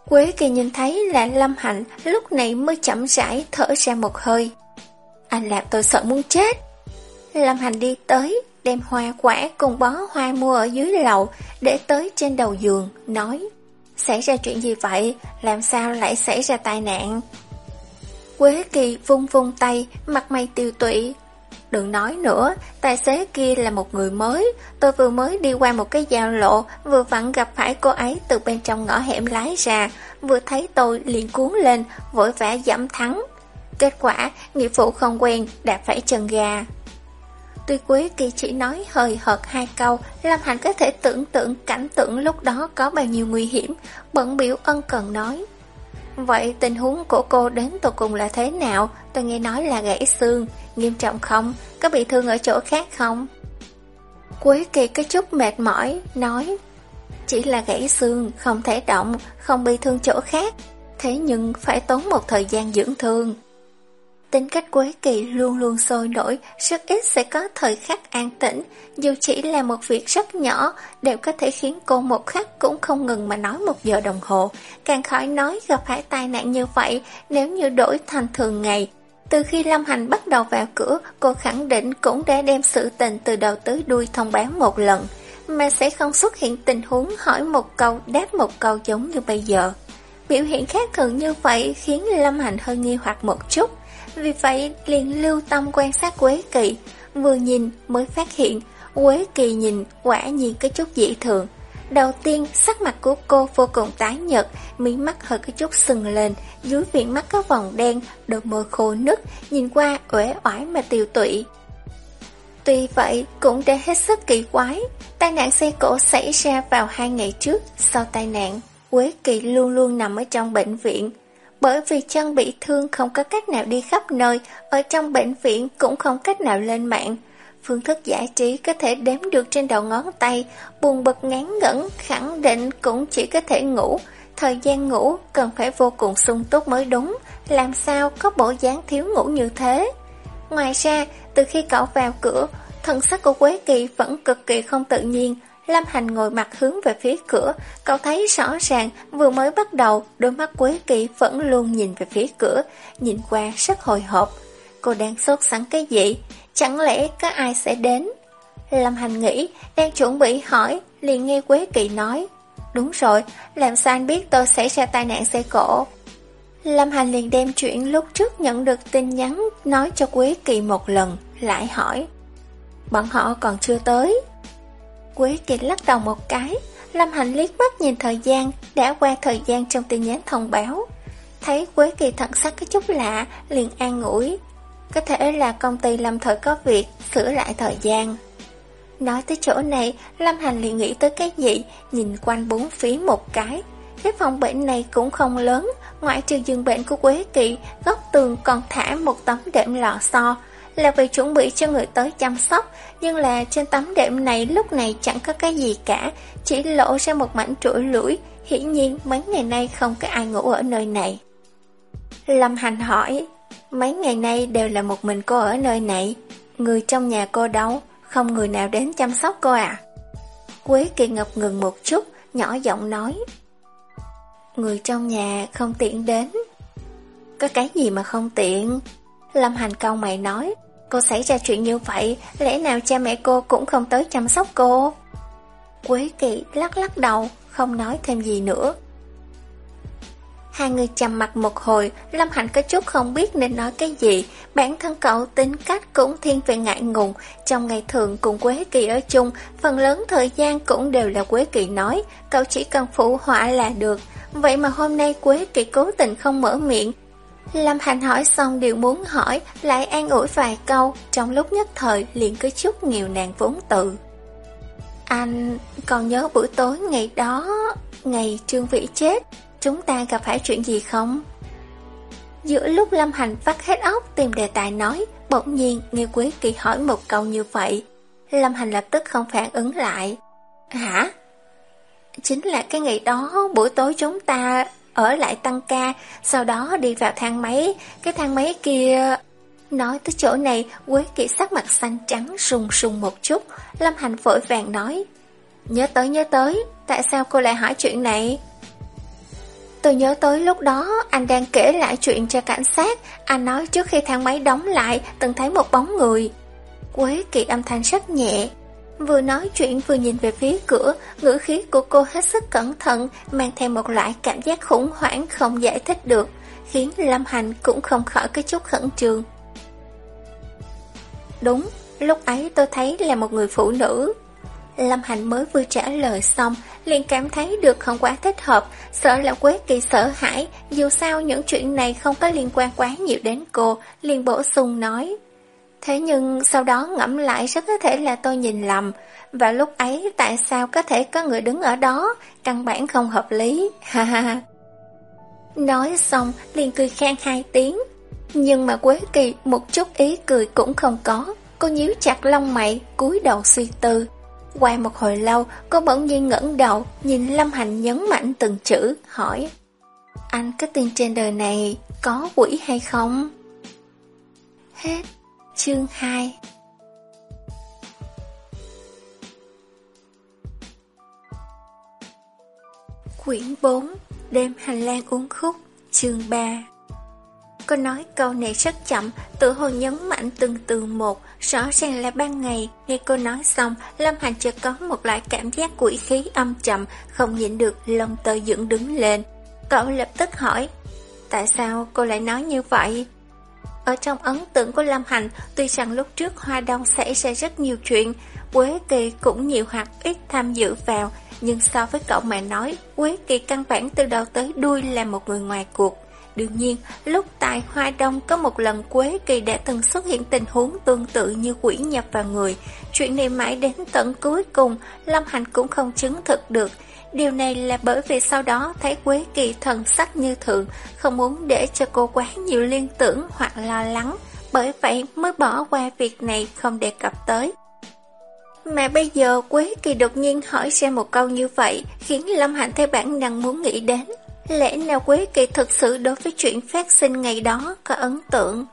Quế Kỳ nhìn thấy là Lâm Hạnh lúc này mới chậm rãi thở ra một hơi. Anh làm tôi sợ muốn chết. Lâm Hành đi tới, đem hoa quả cùng bó hoa mua ở dưới lầu, để tới trên đầu giường, nói Xảy ra chuyện gì vậy? Làm sao lại xảy ra tai nạn? Quế Kỳ vung vung tay, mặt mày tiêu tụy. Đừng nói nữa, tài xế kia là một người mới, tôi vừa mới đi qua một cái giao lộ, vừa vặn gặp phải cô ấy từ bên trong ngõ hẻm lái ra, vừa thấy tôi liền cuốn lên, vội vã giảm thắng. Kết quả, nghĩa phụ không quen, đã phải chân gà. Tuy Quế Kỳ chỉ nói hơi hợt hai câu, Lâm Hành có thể tưởng tượng cảnh tượng lúc đó có bao nhiêu nguy hiểm, bận biểu ân cần nói. Vậy tình huống của cô đến tột cùng là thế nào? Tôi nghe nói là gãy xương, nghiêm trọng không? Có bị thương ở chỗ khác không? Quế Kỳ có chút mệt mỏi, nói Chỉ là gãy xương, không thể động, không bị thương chỗ khác Thế nhưng phải tốn một thời gian dưỡng thương Tính cách Quế Kỳ luôn luôn sôi nổi, rất ít sẽ có thời khắc an tĩnh, dù chỉ là một việc rất nhỏ, đều có thể khiến cô một khắc cũng không ngừng mà nói một giờ đồng hồ. Càng khỏi nói gặp phải tai nạn như vậy nếu như đổi thành thường ngày. Từ khi Lâm Hành bắt đầu vào cửa, cô khẳng định cũng đã đem sự tình từ đầu tới đuôi thông báo một lần, mà sẽ không xuất hiện tình huống hỏi một câu đáp một câu giống như bây giờ. Biểu hiện khác thường như vậy khiến Lâm Hành hơi nghi hoặc một chút. Vì vậy, liền lưu tâm quan sát Quế Kỳ Vừa nhìn mới phát hiện, Quế Kỳ nhìn quả nhiên có chút dị thường. Đầu tiên, sắc mặt của cô vô cùng tái nhợt, Mí mắt hơi có chút sừng lên, Dưới viền mắt có vòng đen, Đôi môi khô nứt, Nhìn qua uể oải mà tiêu tụy. Tuy vậy, cũng đã hết sức kỳ quái, Tai nạn xe cổ xảy ra vào hai ngày trước Sau tai nạn. Quế Kỳ luôn luôn nằm ở trong bệnh viện bởi vì chân bị thương không có cách nào đi khắp nơi, ở trong bệnh viện cũng không cách nào lên mạng. Phương thức giải trí có thể đếm được trên đầu ngón tay, buồn bực ngán ngẩn, khẳng định cũng chỉ có thể ngủ. Thời gian ngủ cần phải vô cùng sung túc mới đúng, làm sao có bộ dáng thiếu ngủ như thế. Ngoài ra, từ khi cậu vào cửa, thần sắc của Quế Kỳ vẫn cực kỳ không tự nhiên, Lâm Hành ngồi mặt hướng về phía cửa, cậu thấy rõ ràng vừa mới bắt đầu, đôi mắt Quế Kỳ vẫn luôn nhìn về phía cửa, nhìn qua rất hồi hộp. Cô đang sốt sắng cái gì? Chẳng lẽ có ai sẽ đến? Lâm Hành nghĩ, đang chuẩn bị hỏi, liền nghe Quế Kỳ nói. Đúng rồi, làm sao anh biết tôi sẽ ra tai nạn xe cổ? Lâm Hành liền đem chuyện lúc trước nhận được tin nhắn nói cho Quế Kỳ một lần, lại hỏi. Bọn họ còn chưa tới. Quế Kỳ lắc đầu một cái, Lâm Hành liếc mắt nhìn thời gian, đã qua thời gian trong tin nhắn thông báo. Thấy Quế Kỳ thận sắc có chút lạ, liền an ngủi. Có thể là công ty lâm thời có việc, sửa lại thời gian. Nói tới chỗ này, Lâm Hành liền nghĩ tới cái gì, nhìn quanh bốn phía một cái. Cái phòng bệnh này cũng không lớn, ngoại trừ giường bệnh của Quế Kỳ, góc tường còn thả một tấm đệm lò xo, là vì chuẩn bị cho người tới chăm sóc, nhưng là trên tấm đệm này lúc này chẳng có cái gì cả, chỉ lộ ra một mảnh trụi lũi, hiển nhiên mấy ngày nay không có ai ngủ ở nơi này. Lâm Hành hỏi, mấy ngày nay đều là một mình cô ở nơi này, người trong nhà cô đâu, không người nào đến chăm sóc cô à? Quế Kỳ ngập ngừng một chút, nhỏ giọng nói. Người trong nhà không tiện đến. Có cái gì mà không tiện? Lâm Hành câu mày nói, cô xảy ra chuyện như vậy, lẽ nào cha mẹ cô cũng không tới chăm sóc cô? Quế Kỳ lắc lắc đầu, không nói thêm gì nữa. Hai người chầm mặt một hồi, Lâm Hạnh có chút không biết nên nói cái gì. Bản thân cậu tính cách cũng thiên về ngại ngùng. Trong ngày thường cùng Quế Kỳ ở chung, phần lớn thời gian cũng đều là Quế Kỳ nói, cậu chỉ cần phụ họa là được. Vậy mà hôm nay Quế Kỳ cố tình không mở miệng. Lâm Hành hỏi xong điều muốn hỏi, lại an ủi vài câu, trong lúc nhất thời liền có chút nhiều nàng vốn tự. Anh còn nhớ buổi tối ngày đó, ngày Trương Vĩ chết, chúng ta gặp phải chuyện gì không? Giữa lúc Lâm Hành vắt hết óc tìm đề tài nói, bỗng nhiên nghe Quế Kỳ hỏi một câu như vậy. Lâm Hành lập tức không phản ứng lại. Hả? Chính là cái ngày đó buổi tối chúng ta ở lại tăng ca, sau đó đi vào thang máy, cái thang máy kia... Nói tới chỗ này, Quế Kỳ sắc mặt xanh trắng sùng sùng một chút, Lâm Hành vội vàng nói. Nhớ tới nhớ tới, tại sao cô lại hỏi chuyện này? Tôi nhớ tới lúc đó anh đang kể lại chuyện cho cảnh sát, anh nói trước khi thang máy đóng lại từng thấy một bóng người. Quế Kỳ âm thanh rất nhẹ, Vừa nói chuyện vừa nhìn về phía cửa, ngữ khí của cô hết sức cẩn thận, mang theo một loại cảm giác khủng hoảng không giải thích được, khiến Lâm Hành cũng không khỏi cái chút khẩn trương. Đúng, lúc ấy tôi thấy là một người phụ nữ. Lâm Hành mới vừa trả lời xong, liền cảm thấy được không quá thích hợp, sợ là Quế Kỳ sợ hãi, dù sao những chuyện này không có liên quan quá nhiều đến cô, liền bổ sung nói. Thế nhưng sau đó ngẫm lại rất có thể là tôi nhìn lầm, và lúc ấy tại sao có thể có người đứng ở đó, căn bản không hợp lý, ha ha. Nói xong liền cười khen hai tiếng, nhưng mà Quế Kỳ một chút ý cười cũng không có, cô nhíu chặt lông mày, cúi đầu suy tư. Qua một hồi lâu, cô bỗng nhiên ngẩng đầu, nhìn Lâm Hành nhấn mạnh từng chữ, hỏi Anh có tin trên đời này có quỷ hay không? Hết Chương 2 Quyển 4 Đêm hành lang uống khúc Chương 3 Cô nói câu này rất chậm, tự hồ nhấn mạnh từng từ một, rõ ràng là ban ngày. Nghe cô nói xong, Lâm Hành chợt có một loại cảm giác quỷ khí âm chậm, không nhịn được lông tơ dựng đứng lên. Cậu lập tức hỏi, tại sao cô lại nói như vậy? Ở trong ấn tượng của Lâm Hành, tuy rằng lúc trước Hoa Đông xảy ra rất nhiều chuyện, Quế Kỳ cũng nhiều hoặc ít tham dự vào, nhưng so với cậu mà nói, Quế Kỳ căn bản từ đầu tới đuôi là một người ngoài cuộc. Đương nhiên, lúc tại Hoa Đông có một lần Quế Kỳ đã từng xuất hiện tình huống tương tự như quỷ nhập vào người. Chuyện này mãi đến tận cuối cùng, Lâm Hành cũng không chứng thực được. Điều này là bởi vì sau đó thấy Quế Kỳ thần sắc như thường, không muốn để cho cô quá nhiều liên tưởng hoặc lo lắng, bởi vậy mới bỏ qua việc này không đề cập tới. Mà bây giờ Quế Kỳ đột nhiên hỏi ra một câu như vậy, khiến Lâm Hạnh theo bản năng muốn nghĩ đến. Lẽ nào Quế Kỳ thực sự đối với chuyện phát sinh ngày đó có ấn tượng?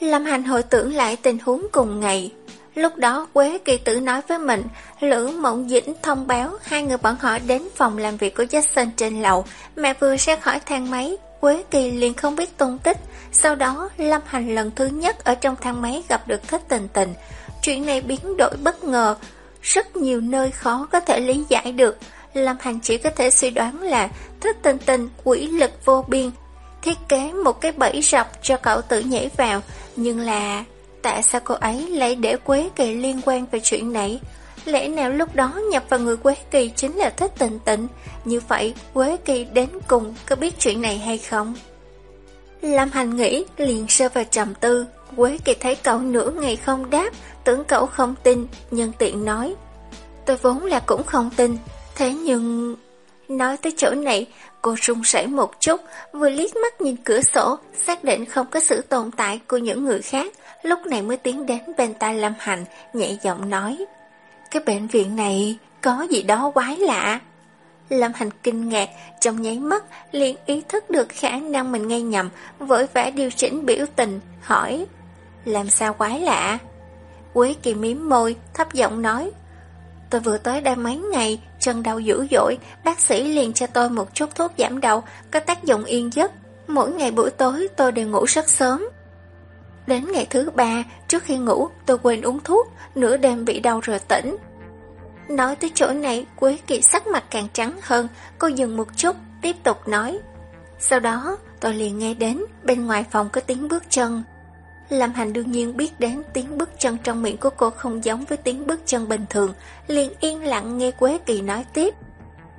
Lâm Hành hồi tưởng lại tình huống cùng ngày, Lúc đó Quế Kỳ Tử nói với mình, Lữ Mộng Dĩnh thông báo hai người bọn họ đến phòng làm việc của Jackson trên lầu, mẹ vừa ra khỏi thang máy, Quế Kỳ liền không biết tung tích. Sau đó, Lâm Hành lần thứ nhất ở trong thang máy gặp được thích tình tình. Chuyện này biến đổi bất ngờ, rất nhiều nơi khó có thể lý giải được. Lâm Hành chỉ có thể suy đoán là thích tình tình quỷ lực vô biên. thiết kế một cái bẫy rập cho cậu tự nhảy vào, nhưng là tại sao cô ấy lại để Quế Kỳ liên quan về chuyện này? Lẽ nào lúc đó nhập vào người Quế Kỳ chính là thích tình tịnh, như vậy Quế Kỳ đến cùng có biết chuyện này hay không? Lâm Hành nghĩ liền sơ vào trầm tư, Quế Kỳ thấy cậu nửa ngày không đáp, tưởng cậu không tin, nhân tiện nói. Tôi vốn là cũng không tin, thế nhưng... Nói tới chỗ này, cô run rẩy một chút, vừa liếc mắt nhìn cửa sổ, xác định không có sự tồn tại của những người khác, lúc này mới tiến đến bên tai Lâm Hành, nhẹ giọng nói. Cái bệnh viện này có gì đó quái lạ. Lâm Hành kinh ngạc, trong nháy mắt liền ý thức được khả năng mình nghe nhầm, vội vã điều chỉnh biểu tình, hỏi. Làm sao quái lạ? Quế kỳ miếm môi, thấp giọng nói. Tôi vừa tới đây mấy ngày, chân đau dữ dội, bác sĩ liền cho tôi một chút thuốc giảm đau, có tác dụng yên giấc. Mỗi ngày buổi tối tôi đều ngủ rất sớm. Đến ngày thứ ba, trước khi ngủ, tôi quên uống thuốc, nửa đêm bị đau rồi tỉnh. Nói tới chỗ này, Quế Kỳ sắc mặt càng trắng hơn, cô dừng một chút, tiếp tục nói. Sau đó, tôi liền nghe đến, bên ngoài phòng có tiếng bước chân. Lâm Hành đương nhiên biết đến tiếng bước chân trong miệng của cô không giống với tiếng bước chân bình thường, liền yên lặng nghe Quế Kỳ nói tiếp.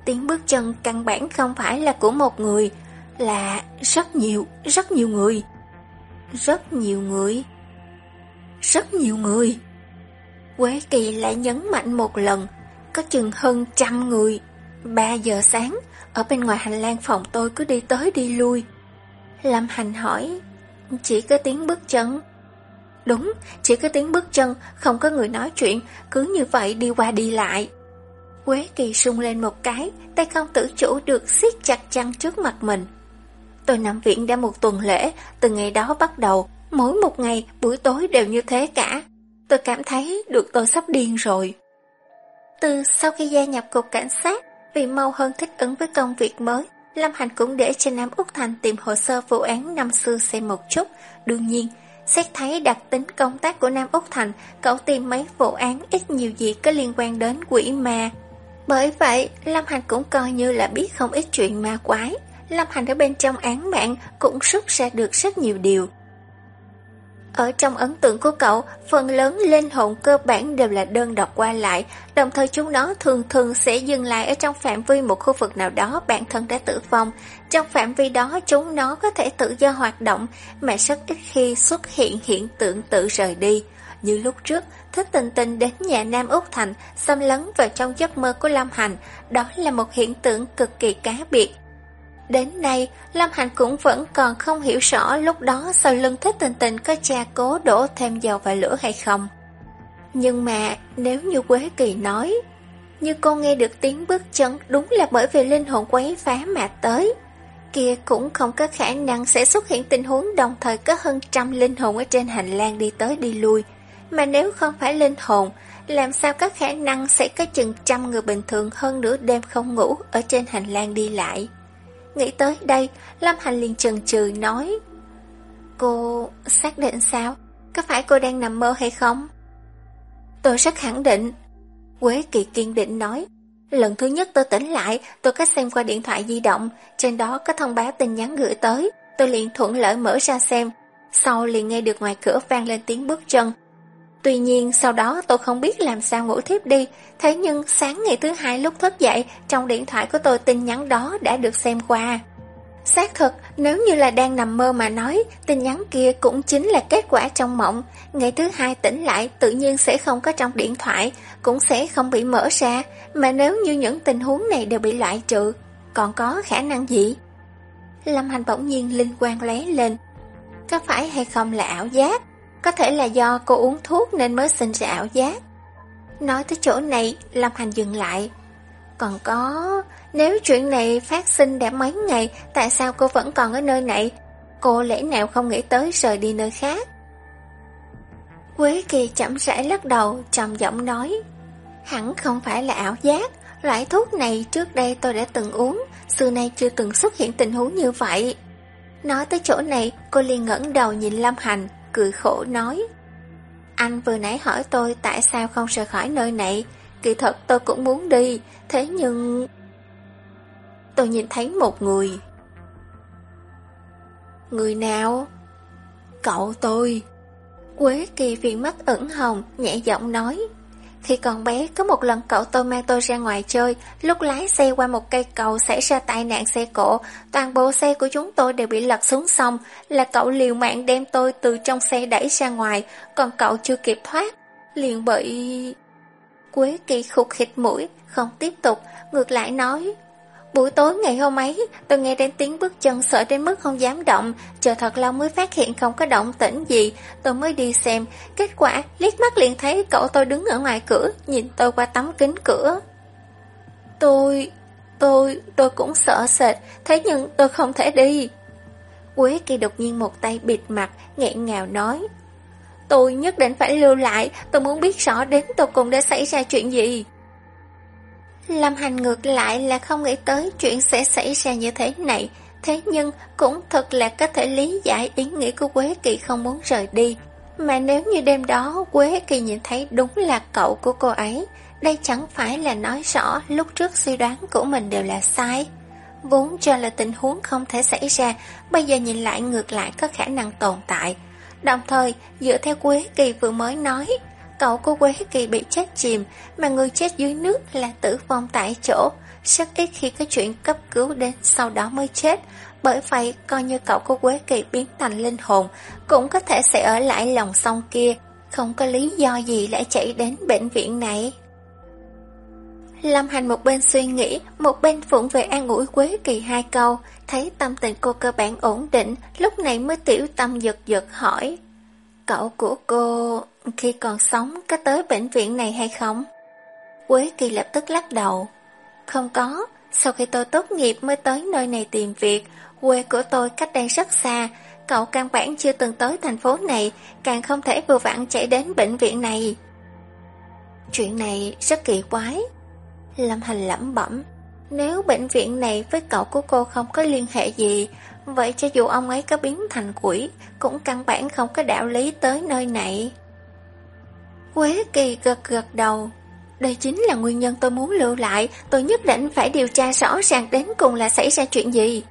Tiếng bước chân căn bản không phải là của một người, là rất nhiều, rất nhiều người. Rất nhiều người. Rất nhiều người. Quế Kỳ lại nhấn mạnh một lần, có chừng hơn trăm người. Ba giờ sáng, ở bên ngoài hành lang phòng tôi cứ đi tới đi lui. Lâm Hành hỏi, chỉ có tiếng bước chân. Đúng, chỉ có tiếng bước chân, không có người nói chuyện, cứ như vậy đi qua đi lại. Quế Kỳ sung lên một cái, tay không tự chủ được siết chặt chăn trước mặt mình. Tôi nằm viện đã một tuần lễ, từ ngày đó bắt đầu, mỗi một ngày buổi tối đều như thế cả. Tôi cảm thấy được tôi sắp điên rồi. Từ sau khi gia nhập cục cảnh sát, vì mau hơn thích ứng với công việc mới, Lâm Hành cũng để cho Nam Úc Thành tìm hồ sơ vụ án năm xưa xem một chút. Đương nhiên, xét thấy đặc tính công tác của Nam Úc Thành, cậu tìm mấy vụ án ít nhiều gì có liên quan đến quỷ ma. Bởi vậy, Lâm Hành cũng coi như là biết không ít chuyện ma quái. Lâm Hành ở bên trong án mạng cũng rút ra được rất nhiều điều. Ở trong ấn tượng của cậu, phần lớn linh hồn cơ bản đều là đơn độc qua lại, đồng thời chúng nó thường thường sẽ dừng lại ở trong phạm vi một khu vực nào đó bản thân đã tử vong. Trong phạm vi đó chúng nó có thể tự do hoạt động, mà rất ít khi xuất hiện hiện tượng tự rời đi. Như lúc trước, Thích Tình Tình đến nhà Nam Úc Thành, xâm lấn vào trong giấc mơ của Lâm Hành, đó là một hiện tượng cực kỳ cá biệt. Đến nay, Lâm Hành cũng vẫn còn không hiểu rõ lúc đó sau lưng thích tình tình có cha cố đổ thêm dầu vào lửa hay không. Nhưng mà, nếu như Quế Kỳ nói, như cô nghe được tiếng bước chân đúng là bởi vì linh hồn quấy phá mà tới. Kia cũng không có khả năng sẽ xuất hiện tình huống đồng thời có hơn trăm linh hồn ở trên hành lang đi tới đi lui. Mà nếu không phải linh hồn, làm sao có khả năng sẽ có chừng trăm người bình thường hơn nửa đêm không ngủ ở trên hành lang đi lại. Nghĩ tới đây, Lâm Hành liền chần chừ nói Cô xác định sao? Có phải cô đang nằm mơ hay không? Tôi rất khẳng định Quế Kỳ kiên định nói Lần thứ nhất tôi tỉnh lại Tôi có xem qua điện thoại di động Trên đó có thông báo tin nhắn gửi tới Tôi liền thuận lợi mở ra xem Sau liền nghe được ngoài cửa vang lên tiếng bước chân Tuy nhiên, sau đó tôi không biết làm sao ngủ thiếp đi. Thế nhưng sáng ngày thứ hai lúc thức dậy, Trong điện thoại của tôi tin nhắn đó đã được xem qua. Xác thực, nếu như là đang nằm mơ mà nói, Tin nhắn kia cũng chính là kết quả trong mộng. Ngày thứ hai tỉnh lại, tự nhiên sẽ không có trong điện thoại, Cũng sẽ không bị mở ra. Mà nếu như những tình huống này đều bị loại trừ, Còn có khả năng gì? Lâm Hành bỗng nhiên linh quan lóe lên. Có phải hay không là ảo giác? Có thể là do cô uống thuốc nên mới sinh ra ảo giác. Nói tới chỗ này, Lâm Hành dừng lại. Còn có, nếu chuyện này phát sinh đã mấy ngày, tại sao cô vẫn còn ở nơi này? Cô lẽ nào không nghĩ tới rời đi nơi khác? Quế Kỳ chậm rãi lắc đầu, trầm giọng nói. Hẳn không phải là ảo giác, loại thuốc này trước đây tôi đã từng uống, xưa nay chưa từng xuất hiện tình huống như vậy. Nói tới chỗ này, cô liền ngẩng đầu nhìn Lâm Hành, cười khổ nói Anh vừa nãy hỏi tôi tại sao không rời khỏi nơi này Kỳ thật tôi cũng muốn đi Thế nhưng Tôi nhìn thấy một người Người nào? Cậu tôi. Quế kỳ viên mắt ửng hồng, nhẹ giọng nói. Khi còn bé, có một lần cậu tôi mang tôi ra ngoài chơi, lúc lái xe qua một cây cầu xảy ra tai nạn xe cộ, toàn bộ xe của chúng tôi đều bị lật xuống sông, là cậu liều mạng đem tôi từ trong xe đẩy ra ngoài, còn cậu chưa kịp thoát, liền bị... Quế kỳ khục khịt mũi, không tiếp tục, ngược lại nói, Buổi tối ngày hôm ấy, tôi nghe đến tiếng bước chân sợ đến mức không dám động, chờ thật lâu mới phát hiện không có động tĩnh gì, tôi mới đi xem. Kết quả, liếc mắt liền thấy cậu tôi đứng ở ngoài cửa, nhìn tôi qua tấm kính cửa. Tôi... tôi... tôi cũng sợ sệt, thế nhưng tôi không thể đi. Quế kỳ đột nhiên một tay bịt mặt, nghẹn ngào nói. Tôi nhất định phải lưu lại, tôi muốn biết rõ đến tôi cùng đã xảy ra chuyện gì. Lâm Hành ngược lại là không nghĩ tới chuyện sẽ xảy ra như thế này, thế nhưng cũng thật là có thể lý giải ý nghĩ của Quế Kỳ không muốn rời đi. Mà nếu như đêm đó Quế Kỳ nhìn thấy đúng là cậu của cô ấy, đây chẳng phải là nói rõ lúc trước suy đoán của mình đều là sai. Vốn cho là tình huống không thể xảy ra, bây giờ nhìn lại ngược lại có khả năng tồn tại. Đồng thời, dựa theo Quế Kỳ vừa mới nói, Cậu của Quế Kỳ bị chết chìm, mà người chết dưới nước là tử vong tại chỗ. Rất ít khi có chuyện cấp cứu đến sau đó mới chết. Bởi vậy, coi như cậu của Quế Kỳ biến thành linh hồn, cũng có thể sẽ ở lại lòng sông kia. Không có lý do gì lại chạy đến bệnh viện này. Lâm Hành một bên suy nghĩ, một bên phụng về an ủi Quế Kỳ hai câu, thấy tâm tình cô cơ bản ổn định, lúc này mới tiểu tâm giật giật hỏi. Cậu của cô khi còn sống có tới bệnh viện này hay không? Quế Kỳ lập tức lắc đầu. Không có, sau khi tôi tốt nghiệp mới tới nơi này tìm việc, quê của tôi cách đây rất xa, cậu căn bản chưa từng tới thành phố này, càng không thể vừa vặn chạy đến bệnh viện này. Chuyện này rất kỳ quái. Lâm Hành lẩm bẩm, nếu bệnh viện này với cậu của cô không có liên hệ gì, vậy cho dù ông ấy có biến thành quỷ, cũng căn bản không có đạo lý tới nơi này. Quế kỳ gật gật đầu. Đây chính là nguyên nhân tôi muốn lưu lại, tôi nhất định phải điều tra rõ ràng đến cùng là xảy ra chuyện gì.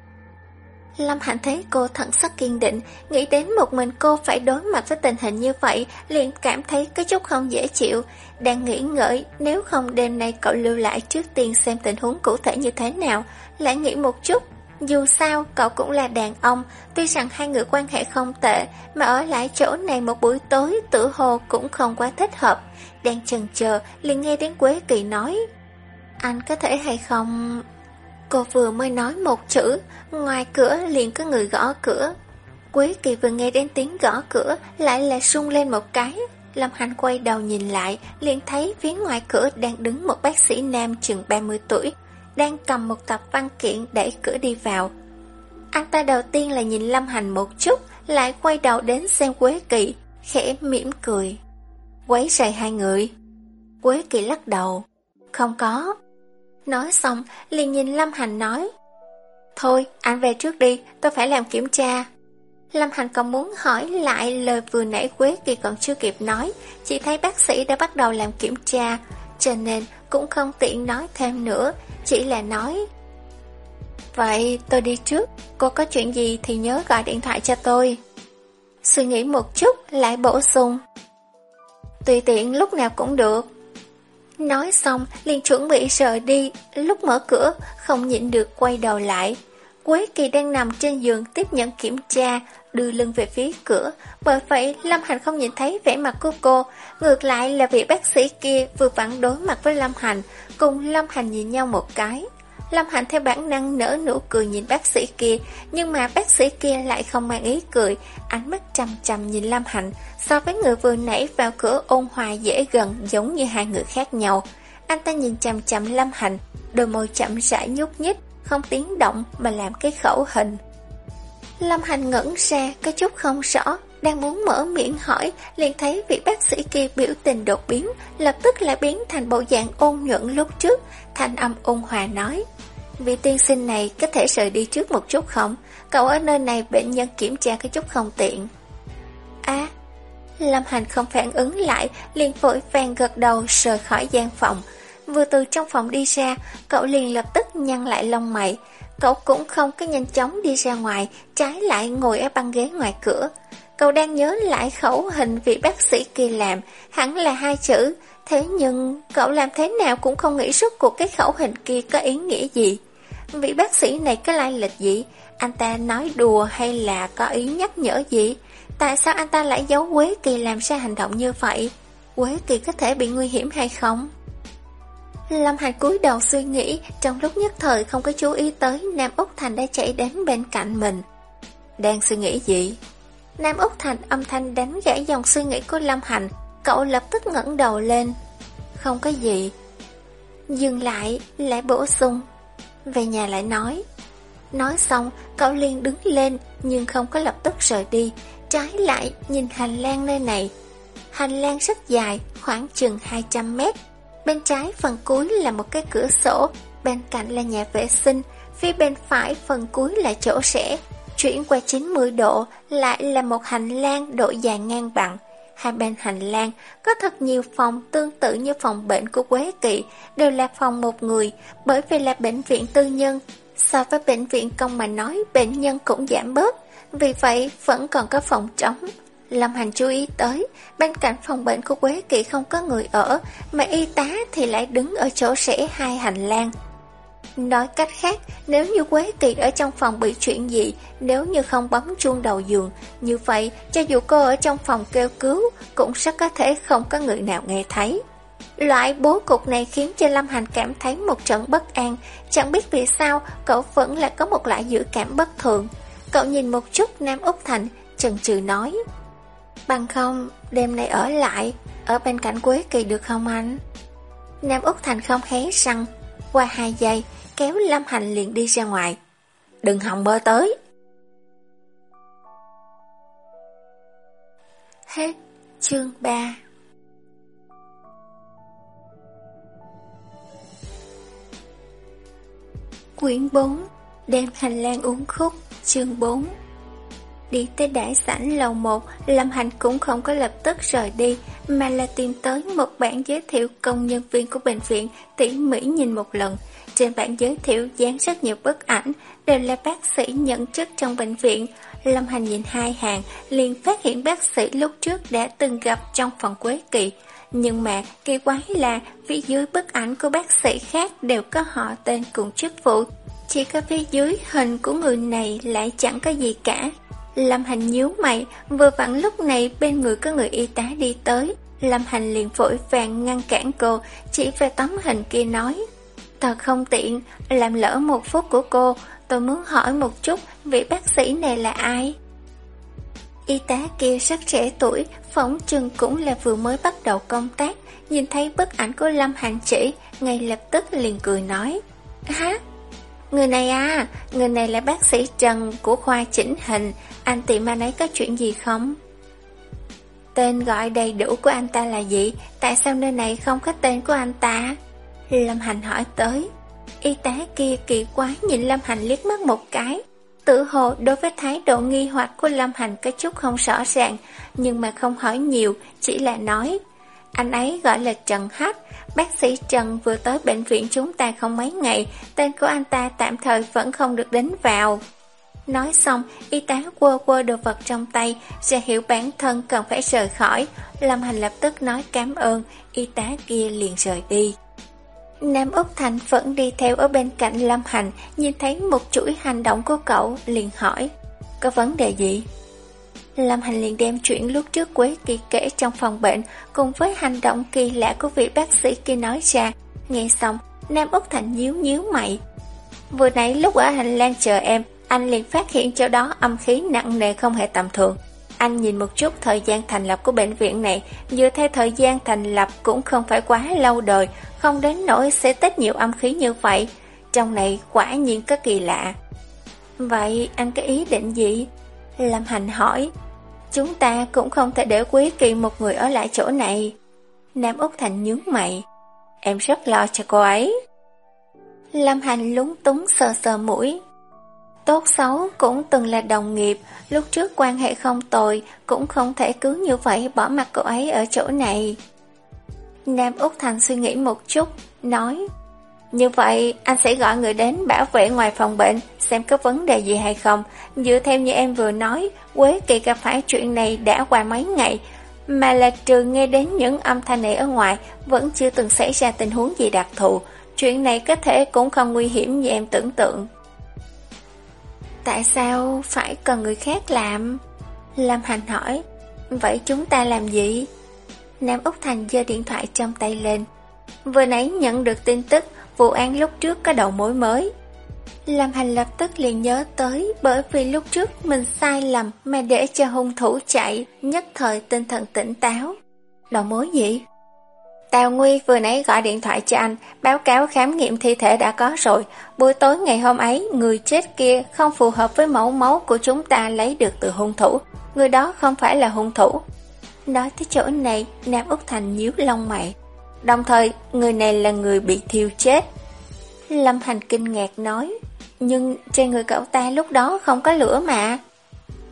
Lâm Hạnh thấy cô thận sắc kiên định, nghĩ đến một mình cô phải đối mặt với tình hình như vậy, liền cảm thấy có chút không dễ chịu. Đang nghĩ ngợi, nếu không đêm nay cậu lưu lại trước tiên xem tình huống cụ thể như thế nào, lại nghĩ một chút, dù sao, cậu cũng là đàn ông, tuy rằng hai người quan hệ không tệ, mà ở lại chỗ này một buổi tối tử hồ cũng không quá thích hợp. Đang chần chờ, liền nghe đến Quế Kỳ nói. Anh có thể hay không... Cô vừa mới nói một chữ, ngoài cửa liền có người gõ cửa. Quế Kỳ vừa nghe đến tiếng gõ cửa, lại là sung lên một cái. Lâm Hành quay đầu nhìn lại, liền thấy phía ngoài cửa đang đứng một bác sĩ nam chừng 30 tuổi, đang cầm một tập văn kiện đẩy cửa đi vào. Anh ta đầu tiên là nhìn Lâm Hành một chút, lại quay đầu đến xem Quế Kỳ, khẽ mỉm cười. Quấy rầy hai người. Quế Kỳ lắc đầu. Không có. Nói xong, liền nhìn Lâm Hành nói. Thôi, anh về trước đi, tôi phải làm kiểm tra. Lâm Hành còn muốn hỏi lại lời vừa nãy Quế Kỳ còn chưa kịp nói, chỉ thấy bác sĩ đã bắt đầu làm kiểm tra, cho nên cũng không tiện nói thêm nữa, chỉ là nói, Vậy tôi đi trước, Cô có chuyện gì thì nhớ gọi điện thoại cho tôi. Suy nghĩ một chút, Lại bổ sung, Tùy tiện lúc nào cũng được. Nói xong, liền chuẩn bị rời đi. Lúc mở cửa, Không nhịn được quay đầu lại. Quế Kỳ đang nằm trên giường tiếp nhận kiểm tra, đưa lưng về phía cửa. Bởi vậy, Lâm Hành không nhìn thấy vẻ mặt của cô. Ngược lại là vị bác sĩ kia vừa vặn đối mặt với Lâm Hành, cùng Lâm Hành nhìn nhau một cái. Lâm Hành theo bản năng nở nụ cười nhìn bác sĩ kia, nhưng mà bác sĩ kia lại không mang ý cười, ánh mắt chằm chằm nhìn Lâm Hành, so với người vừa nãy vào cửa ôn hòa dễ gần giống như hai người khác nhau. Anh ta nhìn chằm chằm Lâm Hành, đôi môi chậm rãi nhúc nhích, không tiếng động mà làm cái khẩu hình. Lâm Hành ngẩn ra, có chút không rõ, đang muốn mở miệng hỏi, liền thấy vị bác sĩ kia biểu tình đột biến, lập tức lại biến thành bộ dạng ôn nhuận lúc trước, thanh âm ôn hòa nói. Vị tiên sinh này có thể rời đi trước một chút không? Cậu ở nơi này bệnh nhân kiểm tra cái chút không tiện. À, Lâm Hành không phản ứng lại, liền vội vàng gật đầu rời khỏi gian phòng. Vừa từ trong phòng đi ra, cậu liền lập tức nhăn lại lông mày. cậu cũng không có nhanh chóng đi ra ngoài, trái lại ngồi ở băng ghế ngoài cửa. Cậu đang nhớ lại khẩu hình vị bác sĩ kia làm, hẳn là hai chữ, thế nhưng cậu làm thế nào cũng không nghĩ suốt cuộc cái khẩu hình kia có ý nghĩa gì. Vị bác sĩ này có lai lịch gì? Anh ta nói đùa hay là có ý nhắc nhở gì? Tại sao anh ta lại giấu Quế Kỳ làm ra hành động như vậy? Quế Kỳ có thể bị nguy hiểm hay không? Lâm Hành cúi đầu suy nghĩ, trong lúc nhất thời không có chú ý tới Nam Úc Thành đã chạy đến bên cạnh mình. Đang suy nghĩ gì? Nam Úc Thành âm thanh đánh gãy dòng suy nghĩ của Lâm Hành, cậu lập tức ngẩng đầu lên. Không có gì. Dừng lại, lại bổ sung. Về nhà lại nói. Nói xong, cậu liền đứng lên, nhưng không có lập tức rời đi, trái lại nhìn hành lang nơi này. Hành lang rất dài, khoảng chừng 200 mét. Bên trái phần cuối là một cái cửa sổ, bên cạnh là nhà vệ sinh, phía bên phải phần cuối là chỗ rẽ. Chuyển qua 90 độ lại là một hành lang độ dài ngang bằng. Hai bên hành lang có thật nhiều phòng tương tự như phòng bệnh của Quế Kỵ, đều là phòng một người, bởi vì là bệnh viện tư nhân. So với bệnh viện công mà nói, bệnh nhân cũng giảm bớt, vì vậy vẫn còn có phòng trống. Lâm Hành chú ý tới, bên cạnh phòng bệnh của Quế kỳ không có người ở, mà y tá thì lại đứng ở chỗ rẽ hai hành lang. Nói cách khác, nếu như Quế Kỳ ở trong phòng bị chuyện gì, nếu như không bấm chuông đầu giường, như vậy, cho dù cô ở trong phòng kêu cứu, cũng rất có thể không có người nào nghe thấy. Loại bố cục này khiến cho Lâm Hành cảm thấy một trận bất an, chẳng biết vì sao cậu vẫn lại có một loại dự cảm bất thường. Cậu nhìn một chút Nam Úc Thành, chần chừ nói. Bằng không, đêm nay ở lại, ở bên cạnh Quế Kỳ được không anh? Nam Úc Thành không hé răng, qua hai giây, kéo Lâm Hành liền đi ra ngoài. Đừng hòng bơ tới. Hết chương 3 Quyển 4 đêm hành lang uống khúc Chương 4 Đi tới đại sảnh lầu 1 Lâm Hành cũng không có lập tức rời đi Mà là tìm tới một bản giới thiệu công nhân viên của bệnh viện Tỉ mỉ nhìn một lần trên bản giới thiệu dán rất nhiều bức ảnh, đều là bác sĩ nhận chức trong bệnh viện. Lâm Hành nhìn hai hàng, liền phát hiện bác sĩ lúc trước đã từng gặp trong phòng quế kỳ. Nhưng mà kỳ quái là phía dưới bức ảnh của bác sĩ khác đều có họ tên cùng chức vụ. Chỉ có phía dưới hình của người này lại chẳng có gì cả. Lâm Hành nhíu mày, vừa vặn lúc này bên người có người y tá đi tới. Lâm Hành liền vội vàng ngăn cản cô, chỉ về tấm hình kia nói. Thật không tiện, làm lỡ một phút của cô, tôi muốn hỏi một chút vị bác sĩ này là ai? Y tá kia rất trẻ tuổi, phóng chừng cũng là vừa mới bắt đầu công tác, nhìn thấy bức ảnh của Lâm Hành chỉ, ngay lập tức liền cười nói. Hả? Người này à, người này là bác sĩ Trần của khoa chỉnh hình, anh tìm anh ấy có chuyện gì không? Tên gọi đầy đủ của anh ta là gì? Tại sao nơi này không có tên của anh ta? Lâm Hành hỏi tới. Y tá kia kỳ quái nhìn Lâm Hành liếc mắt một cái. Tự hồ đối với thái độ nghi hoặc của Lâm Hành có chút không rõ ràng, nhưng mà không hỏi nhiều, chỉ là nói. Anh ấy gọi là Trần Hách, bác sĩ Trần vừa tới bệnh viện chúng ta không mấy ngày, tên của anh ta tạm thời vẫn không được đến vào. Nói xong, y tá quơ quơ đồ vật trong tay, sẽ hiểu bản thân cần phải rời khỏi. Lâm Hành lập tức nói cảm ơn, y tá kia liền rời đi. Nam Úc Thành vẫn đi theo ở bên cạnh Lâm Hành, nhìn thấy một chuỗi hành động của cậu, liền hỏi, có vấn đề gì? Lâm Hành liền đem chuyện lúc trước Quế Kỳ kể trong phòng bệnh, cùng với hành động kỳ lạ của vị bác sĩ kia nói ra. Nghe xong, Nam Úc Thành nhíu nhíu mày. Vừa nãy lúc ở hành lang chờ em, anh liền phát hiện chỗ đó âm khí nặng nề không hề tầm thường. Anh nhìn một chút thời gian thành lập của bệnh viện này, dựa theo thời gian thành lập cũng không phải quá lâu đời, không đến nỗi sẽ tích nhiều âm khí như vậy. Trong này quả nhiên có kỳ lạ. Vậy anh có ý định gì? Lâm Hành hỏi. Chúng ta cũng không thể để quý kỳ một người ở lại chỗ này. Nam Úc Thành nhướng mày. Em rất lo cho cô ấy. Lâm Hành lúng túng sờ sờ mũi. Tốt xấu cũng từng là đồng nghiệp, lúc trước quan hệ không tồi, cũng không thể cứ như vậy bỏ mặt cô ấy ở chỗ này. Nam Úc Thành suy nghĩ một chút, nói như vậy, anh sẽ gọi người đến bảo vệ ngoài phòng bệnh, xem có vấn đề gì hay không. Dựa theo như em vừa nói, Quế Kỳ gặp phải chuyện này đã qua mấy ngày, mà là trừ nghe đến những âm thanh này ở ngoài, vẫn chưa từng xảy ra tình huống gì đặc thù. Chuyện này có thể cũng không nguy hiểm như em tưởng tượng. Tại sao phải cần người khác làm? Lâm Hành hỏi. Vậy chúng ta làm gì? Nam Úc Thành giơ điện thoại trong tay lên. Vừa nãy nhận được tin tức vụ án lúc trước có đầu mối mới. Lâm Hành lập tức liền nhớ tới bởi vì lúc trước mình sai lầm mà để cho hung thủ chạy, nhất thời tinh thần tỉnh táo. Đầu mối gì? Tào Nguy vừa nãy gọi điện thoại cho anh, báo cáo khám nghiệm thi thể đã có rồi. Buổi tối ngày hôm ấy, người chết kia không phù hợp với mẫu máu của chúng ta lấy được từ hung thủ. Người đó không phải là hung thủ. Nói tới chỗ này, Nam Úc Thành nhíu lông mày. Đồng thời, người này là người bị thiêu chết. Lâm Hành kinh ngạc nói, nhưng trên người cậu ta lúc đó không có lửa mà.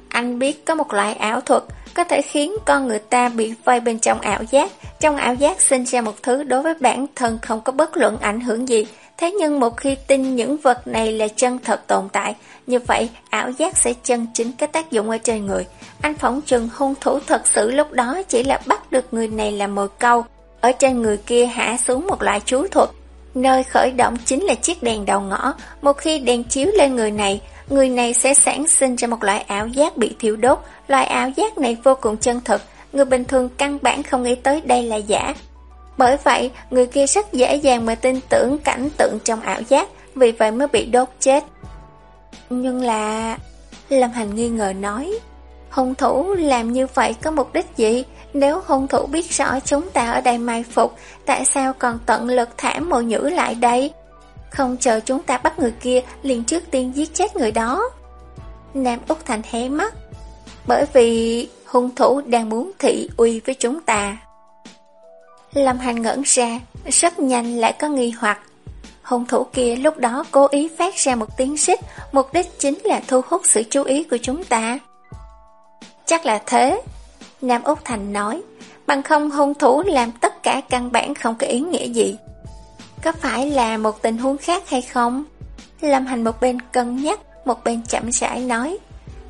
Anh biết có một loại ảo thuật có thể khiến con người ta bị vây bên trong ảo giác, trong ảo giác sinh ra một thứ đối với bản thân không có bất luận ảnh hưởng gì. Thế nhưng một khi tin những vật này là chân thật tồn tại, như vậy ảo giác sẽ chân chính cái tác dụng ở trên người. Anh phỏng chừng hung thủ thật sự lúc đó chỉ là bắt được người này làm mồi câu, ở trên người kia hạ xuống một loại chú thuật. Nơi khởi động chính là chiếc đèn đầu ngõ, một khi đèn chiếu lên người này, người này sẽ sản sinh ra một loại ảo giác bị thiêu đốt. Loại ảo giác này vô cùng chân thực, người bình thường căn bản không nghĩ tới đây là giả. Bởi vậy, người kia rất dễ dàng mà tin tưởng cảnh tượng trong ảo giác, vì vậy mới bị đốt chết. Nhưng là... Lâm Hành nghi ngờ nói, hung thủ làm như vậy có mục đích gì? Nếu hung thủ biết rõ chúng ta ở đây mai phục, tại sao còn tận lực thả mộ nhữ lại đây? Không chờ chúng ta bắt người kia, liền trước tiên giết chết người đó. Nam Úc Thành hé mắt, bởi vì hung thủ đang muốn thị uy với chúng ta. Lâm Hành ngẩn ra, rất nhanh lại có nghi hoặc. Hung thủ kia lúc đó cố ý phát ra một tiếng xích, mục đích chính là thu hút sự chú ý của chúng ta. Chắc là thế, Nam Úc Thành nói, bằng không hung thủ làm tất cả căn bản không có ý nghĩa gì. Có phải là một tình huống khác hay không? Lâm Hành một bên cân nhắc, một bên chậm rãi nói.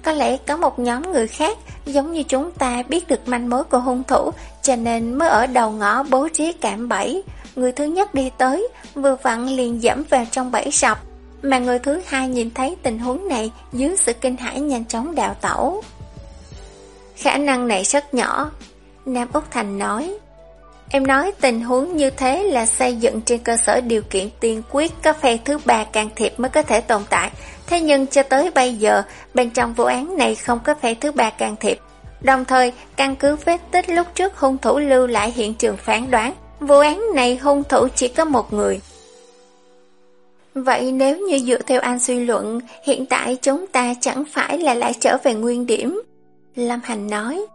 Có lẽ có một nhóm người khác giống như chúng ta biết được manh mối của hung thủ cho nên mới ở đầu ngõ bố trí cạm bẫy. Người thứ nhất đi tới, vừa vặn liền dẫm vào trong bẫy sọc. Mà người thứ hai nhìn thấy tình huống này dưới sự kinh hãi nhanh chóng đào tẩu. Khả năng này rất nhỏ. Nam Úc Thành nói. Em nói tình huống như thế là xây dựng trên cơ sở điều kiện tiên quyết có phe thứ ba can thiệp mới có thể tồn tại. Thế nhưng cho tới bây giờ, bên trong vụ án này không có phe thứ ba can thiệp. Đồng thời, căn cứ vết tích lúc trước hung thủ lưu lại hiện trường phán đoán, vụ án này hung thủ chỉ có một người. Vậy nếu như dựa theo anh suy luận, hiện tại chúng ta chẳng phải là lại trở về nguyên điểm. Lâm Hành nói,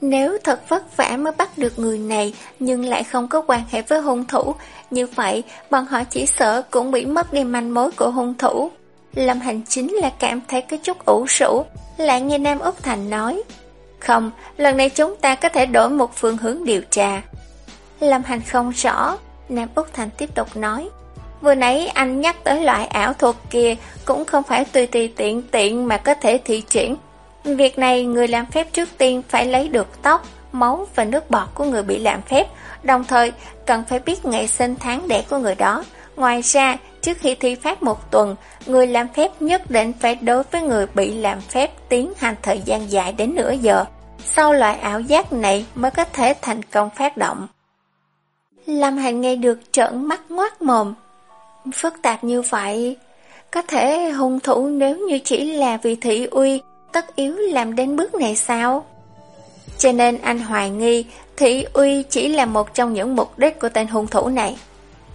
nếu thật vất vả mới bắt được người này nhưng lại không có quan hệ với hung thủ, như vậy bọn họ chỉ sợ cũng bị mất đi manh mối của hung thủ. Lâm Hành chính là cảm thấy có chút ủ rũ, lại nghe Nam Úc Thành nói. Không, lần này chúng ta có thể đổi một phương hướng điều tra. Lâm Hành không rõ, Nam Úc Thành tiếp tục nói. Vừa nãy anh nhắc tới loại ảo thuật kia cũng không phải tùy tùy tiện tiện mà có thể thị triển. Việc này người làm phép trước tiên phải lấy được tóc, máu và nước bọt của người bị làm phép, đồng thời cần phải biết ngày sinh tháng đẻ của người đó. Ngoài ra, trước khi thi pháp một tuần, người làm phép nhất định phải đối với người bị làm phép tiến hành thời gian dài đến nửa giờ. Sau loại ảo giác này mới có thể thành công phát động. Lâm Hành nghe được trợn mắt ngoác mồm. Phức tạp như vậy, có thể hung thủ nếu như chỉ là vì thị uy, tất yếu làm đến bước này sao? Cho nên anh hoài nghi thị uy chỉ là một trong những mục đích của tên hung thủ này.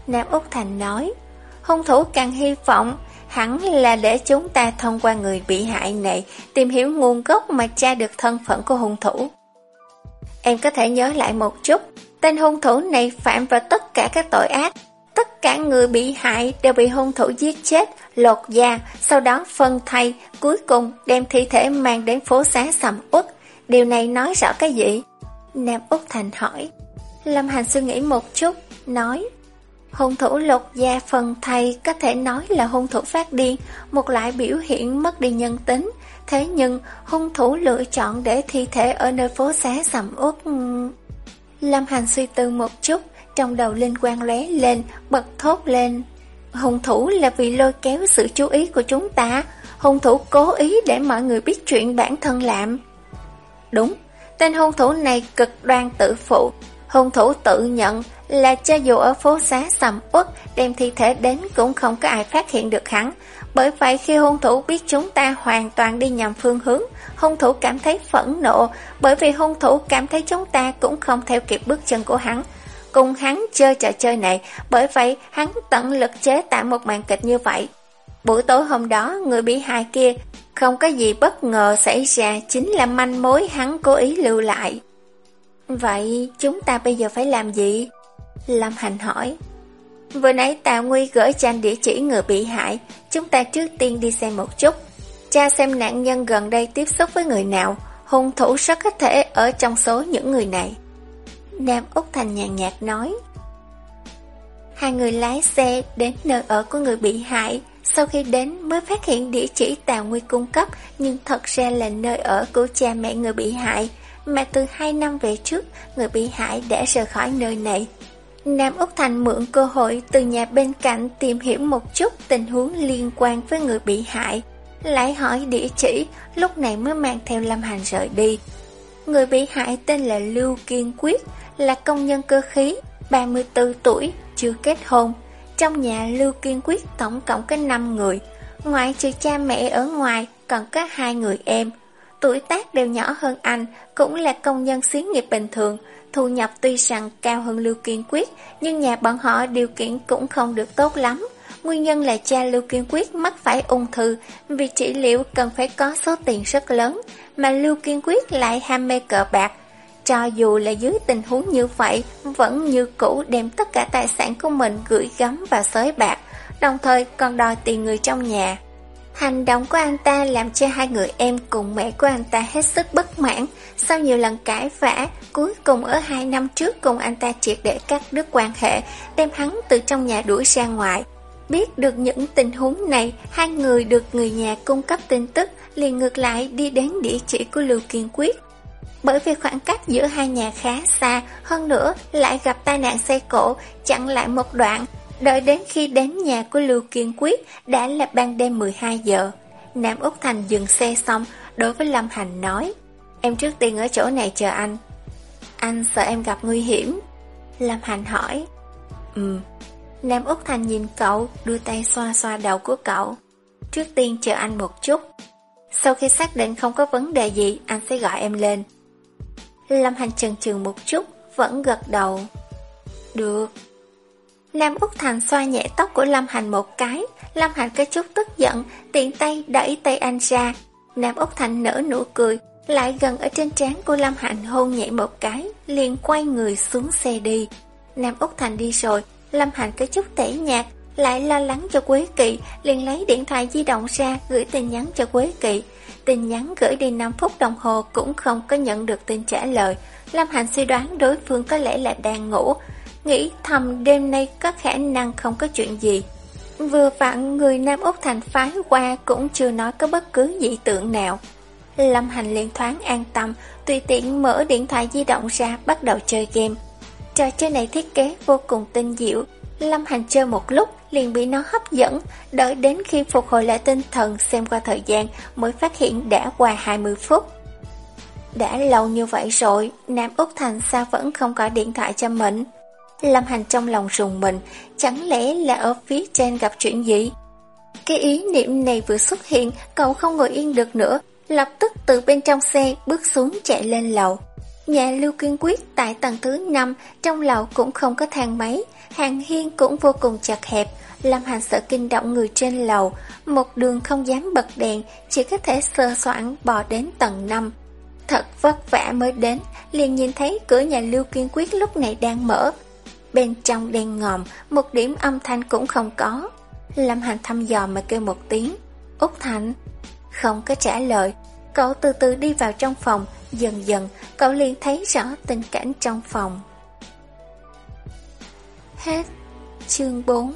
Nam Úc Thành nói, hung thủ càng hy vọng hẳn là để chúng ta thông qua người bị hại này tìm hiểu nguồn gốc mà tra được thân phận của hung thủ. Em có thể nhớ lại một chút, tên hung thủ này phạm vào tất cả các tội ác. Tất cả người bị hại đều bị hung thủ giết chết, lột da, sau đó phân thay, cuối cùng đem thi thể mang đến phố xá sầm uất. Điều này nói rõ cái gì? Nam Úc Thành hỏi. Lâm Hành suy nghĩ một chút, nói Hung thủ lột da phần thầy có thể nói là hung thủ phát điên, một loại biểu hiện mất đi nhân tính. Thế nhưng, hung thủ lựa chọn để thi thể ở nơi phố xá sầm uất. Lâm Hành suy tư một chút, trong đầu linh quang lóe lên, bật thốt lên. Hung thủ là vì lôi kéo sự chú ý của chúng ta, hung thủ cố ý để mọi người biết chuyện bản thân làm. Đúng, tên hung thủ này cực đoan tự phụ, hung thủ tự nhận là cho dù ở phố xá sầm uất đem thi thể đến cũng không có ai phát hiện được hắn. Bởi vậy khi hung thủ biết chúng ta hoàn toàn đi nhầm phương hướng, hung thủ cảm thấy phẫn nộ, bởi vì hung thủ cảm thấy chúng ta cũng không theo kịp bước chân của hắn. Cùng hắn chơi trò chơi này, bởi vậy hắn tận lực chế tạo một màn kịch như vậy. Buổi tối hôm đó, người bị hại kia không có gì bất ngờ xảy ra chính là manh mối hắn cố ý lưu lại. Vậy chúng ta bây giờ phải làm gì? Lâm Hành hỏi. Vừa nãy Tào Nguy gửi cho anh địa chỉ người bị hại, chúng ta trước tiên đi xem một chút. Cha xem nạn nhân gần đây tiếp xúc với người nào, hung thủ rất có thể ở trong số những người này. Nam Úc Thành nhàn nhạt nói. Hai người lái xe đến nơi ở của người bị hại, sau khi đến mới phát hiện địa chỉ Tào Nguy cung cấp, nhưng thật ra là nơi ở của cha mẹ người bị hại, mà từ hai năm về trước, người bị hại đã rời khỏi nơi này. Nam Úc Thành mượn cơ hội từ nhà bên cạnh tìm hiểu một chút tình huống liên quan với người bị hại, lại hỏi địa chỉ, lúc này mới mang theo Lâm Hành rời đi. Người bị hại tên là Lưu Kiên Quyết, là công nhân cơ khí, 34 tuổi, chưa kết hôn. Trong nhà Lưu Kiên Quyết tổng cộng có 5 người, ngoại trừ cha mẹ ở ngoài còn có hai người em. Tuổi tác đều nhỏ hơn anh, cũng là công nhân xí nghiệp bình thường, thu nhập tuy rằng cao hơn Lưu Kiên Quyết, nhưng nhà bọn họ điều kiện cũng không được tốt lắm. Nguyên nhân là cha Lưu Kiên Quyết mắc phải ung thư, vì trị liệu cần phải có số tiền rất lớn, mà Lưu Kiên Quyết lại ham mê cờ bạc. Cho dù là dưới tình huống như vậy, vẫn như cũ đem tất cả tài sản của mình gửi gắm vào sới bạc, đồng thời còn đòi tiền người trong nhà. Hành động của anh ta làm cho hai người em cùng mẹ của anh ta hết sức bất mãn. Sau nhiều lần cãi vã, cuối cùng ở hai năm trước cùng anh ta triệt để cắt đứt quan hệ, đem hắn từ trong nhà đuổi ra ngoài. Biết được những tình huống này, hai người được người nhà cung cấp tin tức, liền ngược lại đi đến địa chỉ của Lưu Kiên Quyết. Bởi vì khoảng cách giữa hai nhà khá xa, hơn nữa lại gặp tai nạn xe cổ, chặn lại một đoạn, Đợi đến khi đến nhà của Lưu Kiên Quyết đã là ban đêm 12 giờ. Nam Úc Thành dừng xe xong, đối với Lâm Hành nói, em trước tiên ở chỗ này chờ anh. Anh sợ em gặp nguy hiểm. Lâm Hành hỏi, Ừ. Nam Úc Thành nhìn cậu, đưa tay xoa xoa đầu của cậu. Trước tiên chờ anh một chút. Sau khi xác định không có vấn đề gì, anh sẽ gọi em lên. Lâm Hành chần chừng một chút, vẫn gật đầu. Được. Nam Úc Thành xoa nhẹ tóc của Lâm Hành một cái, Lâm Hành có chút tức giận, tiện tay đẩy tay anh ra. Nam Úc Thành nở nụ cười, lại gần ở trên trán của Lâm Hành hôn nhẹ một cái, liền quay người xuống xe đi. Nam Úc Thành đi rồi, Lâm Hành có chút tẻ nhạt, lại lo lắng cho Quế Kỵ, liền lấy điện thoại di động ra gửi tin nhắn cho Quế Kỵ. Tin nhắn gửi đi 5 phút đồng hồ cũng không có nhận được tin trả lời. Lâm Hành suy đoán đối phương có lẽ là đang ngủ, nghĩ thầm đêm nay có khả năng không có chuyện gì. Vừa vặn người Nam Úc Thành phái qua cũng chưa nói có bất cứ dị tượng nào. Lâm Hành liền thoáng an tâm, tùy tiện mở điện thoại di động ra bắt đầu chơi game. Trò chơi này thiết kế vô cùng tinh diệu, Lâm Hành chơi một lúc liền bị nó hấp dẫn, đợi đến khi phục hồi lại tinh thần xem qua thời gian mới phát hiện đã qua 20 phút. Đã lâu như vậy rồi, Nam Úc Thành sao vẫn không có điện thoại cho mình? Lâm Hành trong lòng rùng mình, chẳng lẽ là ở phía trên gặp chuyện gì? Cái ý niệm này vừa xuất hiện, cậu không ngồi yên được nữa, lập tức từ bên trong xe bước xuống chạy lên lầu. Nhà Lưu Kiên Quyết tại tầng thứ 5, trong lầu cũng không có thang máy, hàng hiên cũng vô cùng chặt hẹp, Lâm Hành sợ kinh động người trên lầu, một đường không dám bật đèn, chỉ có thể sơ soạn bò đến tầng 5. Thật vất vả mới đến, liền nhìn thấy cửa nhà Lưu Kiên Quyết lúc này đang mở, Bên trong đen ngòm, một điểm âm thanh cũng không có. Lâm Hành thăm dò mà kêu một tiếng. Úc Thành. Không có trả lời. Cậu từ từ đi vào trong phòng. Dần dần, cậu liền thấy rõ tình cảnh trong phòng. Hết Chương 4